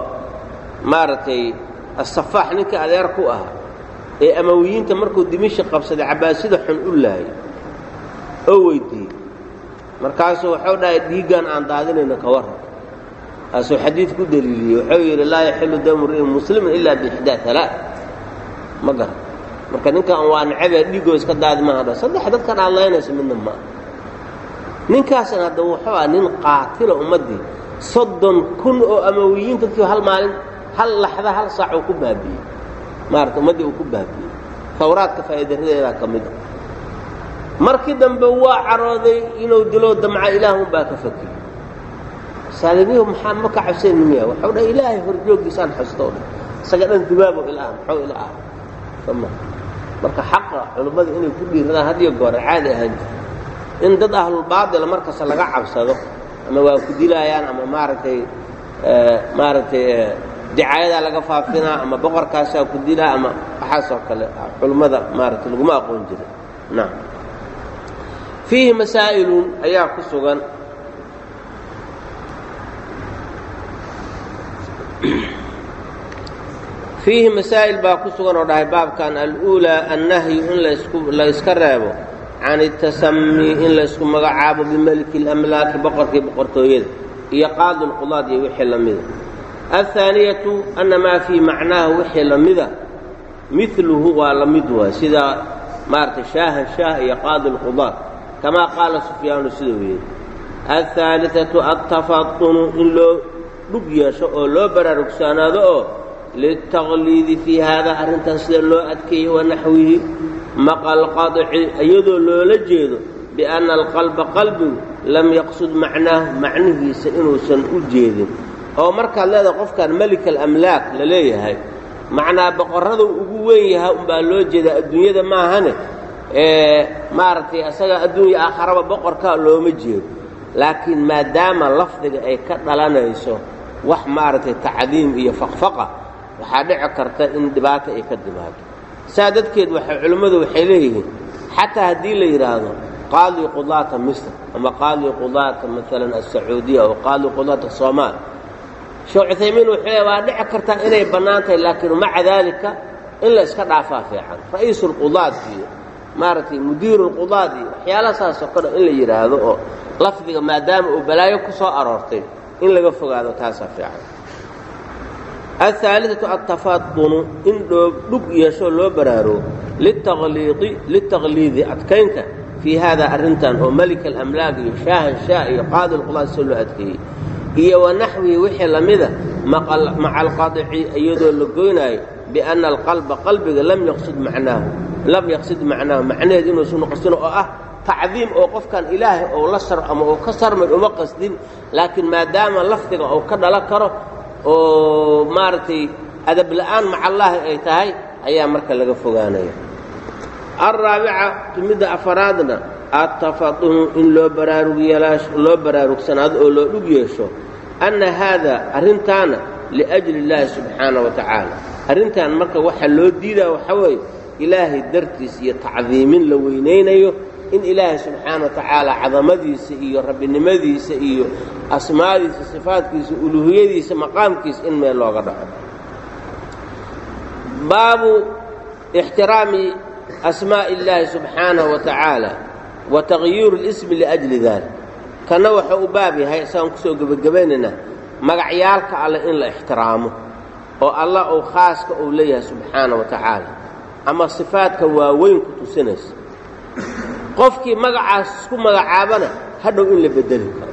maaragtay asafaax ninka adeer ku ahaa ee amawiyiinta markuu dimisha qabsaday cabbaasida xun u laayay oo weyddiiyey markaasuu waxuu dhahay dhiiggan aan daadinayno ka warran kaasuu xadiid ku deliiliyey wuxuu yidhi laa yaxilu damu ri'in muslimin ilaa biixdaa alaa ma garan marka ninkan waa necabee dhiiggoo iska daadi maaha saddex dadkan aad laynayso midna maa ninkaasna hadda wuxuu ah nin qaatila ummaddii soddon kun oo amawiyiin dadkii hal maalin hal laxda hal saac uu ku baabi'ey maarata ummaddii uu ku baabi'ey tawraadka faa'iidaradeedaa ka mid a. Markii dambe waa carooday inuu dilo damca ilaahun baa ka fakiyey saalimihu maxaa ma ka cabsayni miya? Waxau dha ilaahay horjooggiisaan xustoo. Dha isaga dhan dubaabo ilaah muxuu ila ah. Soma marka xaqa culimmada inay ku dhiiradaan hadiyo goore caadi ahaan jir in dad ahlulbaadila markasta laga cabsado ama waa ku dilaayaan ama maaragtay maaragtay dicaayadaa laga faafinaa ama boqorkaasaa ku dilaa ama waxaasoo kale culimmada maaragtay laguma aqoon jiray nacam fiihi masaa'ilun ayaa ku sugan fiihi masaa'il baa ku sugan oo dhahay baabkan al-uulaa annahyu in layska reebo can itasamii in laysku magacaabo bimeliki اlamlaaki boqorkii boqortooyada iyo qaadi lqudaad iyo wixii la mida. Alhaaniyatu anna maa fii macnaaha wixii la mida waa la mid sida maaragtay shaahan shaah iyo qaadi lqudaad kamaa qaala sufyaanu siduu yidhi alhaalidatu altafadunu in loo dhug yeesho oo loo baraarugsanaado oo litaqliidi fii haada arrintan sida loo adkeeyey wanaxwihi maqal qadci iyadoo loola jeedo bianna alqalba qalbigu lam yaqsud macnaahu macnihiisa inuusan u jeedin. Oo markaad leedahay qofkan melik alamlaak la leeyahay macnaa boqorrada ugu weyn yahay umbaa loo jeedaa adduunyada maahane ee maaragtay asaga adduunya aakharaba boqorkaa looma jeedo. Laakiin maadaama lafdiga ay ka dhalanayso wax maaragtay tacdiim iyo faqfaqa waxaa dhici karta in dhibaato ay ka dhibaato. Saa dadkeed waxay culimmadu waxay leeyihiin xataa haddii la yidhaahdo qaadi qudaata misr ama qaadi qudaata maalan asacuudiya oo qaadi qudaata soomaal. Sheekh cuthaymiin wuxuu leey waa dhici kartaa inay bannaan tahay laakiin maca daalika in la iska dhaafaa fiican. Ra'iisulqudaad iyo maaragtay mudiirulqudaad iyo waxyaala saasoo kale in la yidhaahdo oo lafdiga maadaama uu balaayo ku aroortay in laga fogaado taasaa fiican aلثaaliثaةu altafadunu in dhug yeesho loo baraarugo litaqliidi adkaynta fii haada arrintan oo melika alamlaak iyo shaahan shaah iyo qaadi lqudaad soo loo adkeeyey iyo wanaxwihi wixii lamida maca alqadci iyadoo la goynaayo biأnna alqalba qalbiga lam yaqsud macnaahu lam yaqsid macnaahu macnaheed inuusu noqosin oo ah tacdiim oo qofkan ilaahay ou la sar ama uu ka sarmay uma qasdin laakiin maadaama lafdiga uu ka dhalan karo oo maaragtay adab la'aan macallaahi ay tahay ayaa marka laga fogaanaya. Alraabica midda afaraadna attafadunu in loo baraarugyloo baraarugsanaado oo loo dhug yeesho anna haada arrintaana liajli illaahi subxaana wa tacaala. Arrintan marka waxa loo diidaa waxaa weeye ilaahay dartiis iyo tacdiimin la weynaynayo in ilaahay subxaana wa tacaala cadamadiisa iyo rabbinimadiisa iyo asmaadiisa sifaatkiisa uluhiyadiisa maqaamkiisa in meel looga dhaco. Baabu ixtiraami asmaa'i illaahi subxaanahu wa tacaala wa taqyiiru اlismi liajli daalik kanna wuxuu u baab yahay isaan ku soo gebagabaynaynaa magacyaalka alleh in la ixtiraamo oo allah uu khaaska uu leeyahay subxaana wa tacaala ama sifaadka waaweyn ku tusinaysa qofkii magacaas isku magacaabana hadhow in la bedeli karo.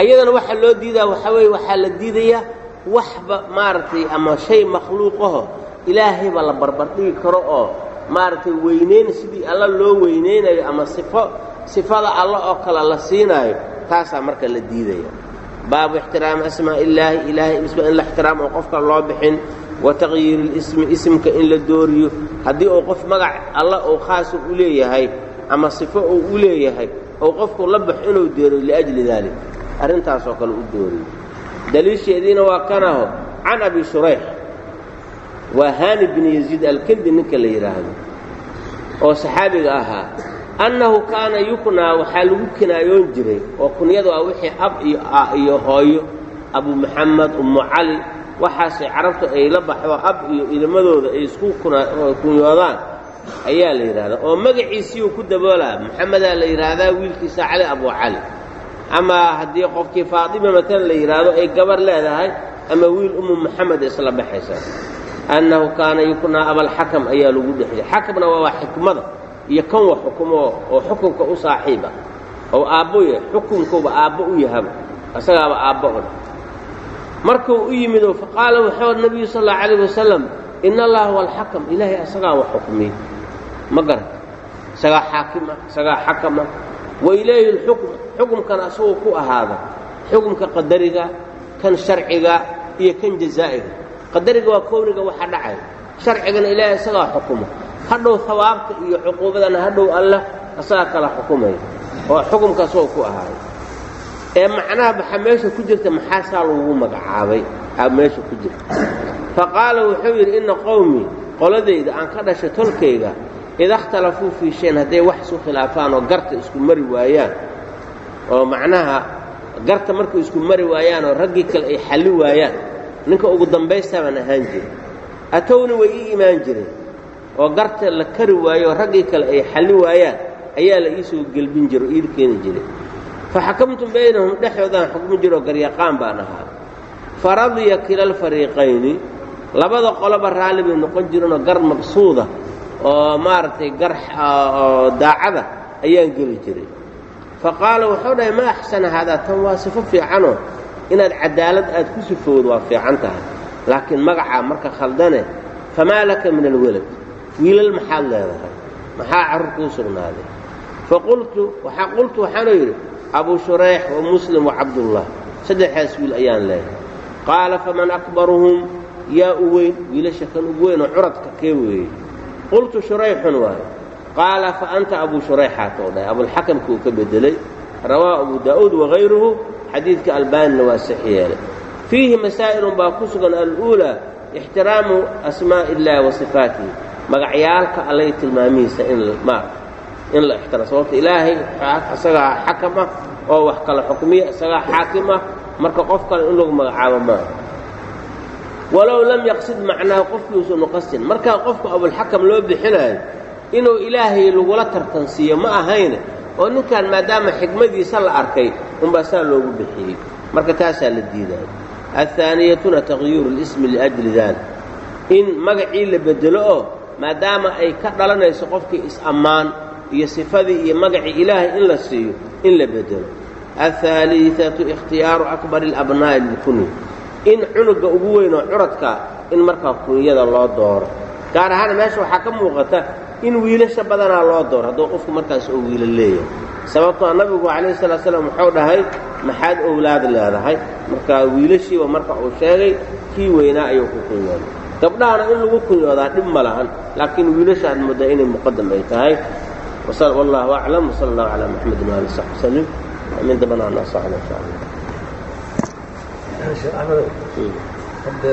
Ayadana waxaa loo diidaa waxaa weeye waxaa la diidayaa waxba maaragtay ama shay makhluuqaho ilaahayba la barbardhigi karo oo maaragtay weynayn sidii alla loo weynaynayo ama sifo sifada alla oo kale la siinaayo taasaa marka la diidaya. Baabu ixtiraami asmaa illaahi ilaahay isma in la ixtiraam oo qofka loo bixin wa taqyiiri lismi isimka in la dooriyo. Haddii uu qof magac alla uu khaasa u leeyahay ama sifo uu u leeyahay ou qofku la baxo inuu dooriyo liajli daalik arrintaasoo kale u dooriyo. Daliisheediina waa kanaho can abi shurayx waa haani bn yaziid alkendi ninka la yidhaahdo oo saxaabiga ahaa annahu kaana yuknaa waxaa lagu kinaayoon jiray oo kunyadu ah wixii ab iyo iyo hooyo abu maxamed ummu cali waxaasay carabtu ay la baxdo ab iyo ilmadooda ay isku kunyoodaan ayaa la yidhahdaa oo magaciisiiuu ku daboolaa maxamedaa la yidhaahdaa wiilkiisa cali abu cali. Ama haddii qofkii faatima matalan la yidhaahdo ay gabar leedahay ama wiil ummu maxamed isla baxaysaa annahu kaana yuknaa abalxakam ayaa lagu dhexiyay xakamna waa waa xikmada iyo kan wa xukumo oo xukunka u saaxiiba. Oo aabbo yahay xukunkuuba aabbo u yahaba isagaaba aabbo dhan markuu u yimido faqaala wuxuu nabiyu sal allau alayh wasalam ina allaha huwa ilaahay asagaa wax xukmiy ma garata isagaa xaakima isagaa xakama wa ilayhi alxukm xukumkana asagoo ku ahaada xukumka qadariga kan sharciga iyo kan jazaa'iga. Qadariga waa kowniga waxa dhacay. Sharcigana ilaahay isagaa xukuma hadhow hawaabta iyo cuquubadana hadhow allah asagaa kala xukumaya oo xukumka asagoo ku ahaaday ee macnaha maxaa meesha ku jirta maxaasaa lagu magacaabay? Aa meesha ku jirta. Fa qaala wuxuu yidhi inna qowmii qoladayda aan ka dhashay tolkayga ida ikhtalafuu fii shayn hadday wax isu khilaafaan oo garta isku mari waayaan oo macnaha garta markay isku mari waayaan oo raggii kale ay xalli waayaan ninka ugu dambaystaa baan ahaan jiray atowni way ii imaan jireen oo garta la kari waayo oo raggii kale ay xalli waayaan ayaa la ii soo gelbin jira oo iil keeni jiray faxakamtum baynahum dhexdoodaan xukmi jiroo garyaqaan baan ahaa faradiya kila alfariiqayni labada qoloba raalli bay noqon jireenoo gar maqsuuda oo maaragtay gar oo daacada ayaan geli jiray. Fa qaala wuxuu dhahay ma axsana haadaa? Tan waa sifo fiicanoo. Inaad cadaalad aad ku sifowdo waa fiican tahay. Laakiin magacaa marka khaldane famaa laka min alwelad wiilal maxaad leedahay. Maxaa carruur kuu sugnaaday? Faqultu waxaa qultu waxaanuu yidhi abu shurayx wa muslim wa cabdullah. Saddexdaas wiil ayaan leeyahay. Qaala faman akbaruhum? Yaa u weyn wiilasha kan ugu weyn oo curadka kee weeye qultu shurayxun waayo qaala fa anta abu shurayxaata oo dhahay abulxakamka uu ka bedelay rawaahu abu daa'uud wagayruhu xadiidka albaanina waa sax yeelay fiihi masaa'ilun baa ku sugan aluulaa ixtiraamu asmaa'i illaahi wa sifaatihi magacyaalka allay tilmaamihiisa in ma in la ixtiraam sababta ilaahay isagaa xakam ah oo wax kala xukmiya isagaa xaakim ah marka qof kale in lagu magacaabo maaha walow lam yaqsid macnaa qofkiiuusan uqasin markaa qofku abulxakam loo bixinaayo inuu ilaahay lagula tartansiiyo ma ahayne oo ninkan maadaama xikmadiisa la arkay umbaa saa loogu bixiyey. Marka taasaa la diidaaya ahaaniyatuna taqyiiru lismi liajli daalik in magacii la bedelo oo maadaama ay ka dhalanayso qofkii is-ammaan iyo sifadii iyo magacii ilaahay in la siiyo in la bedelo. Ahaaliatu ikhtiyaaru akbari labnaai lilkunya in cunuga ugu weynoo curadka in markaa kunyada loo dooro. Gaar ahaan meesha waxaa ka muuqata in wiilasha badanaa loo dooro hadduu qofku markaas oo wiila leeyahay. Sababtoo nabigu calayhi salaa slam wuxuu dhahay maxaad owlaad leedahay? Marka wiilashiiba marka uu sheegay kii weynaa ayuu ku kunyooday gabdhahana in lagu kunyoodaa dhib ma lahan laakiin wiilasha aad muddaa inay muqadam ay tahay. Wallahu aclam wsala allahu calaa maxamedin waali saxbi wsalim min dabana anaa socda insha allah
hadeer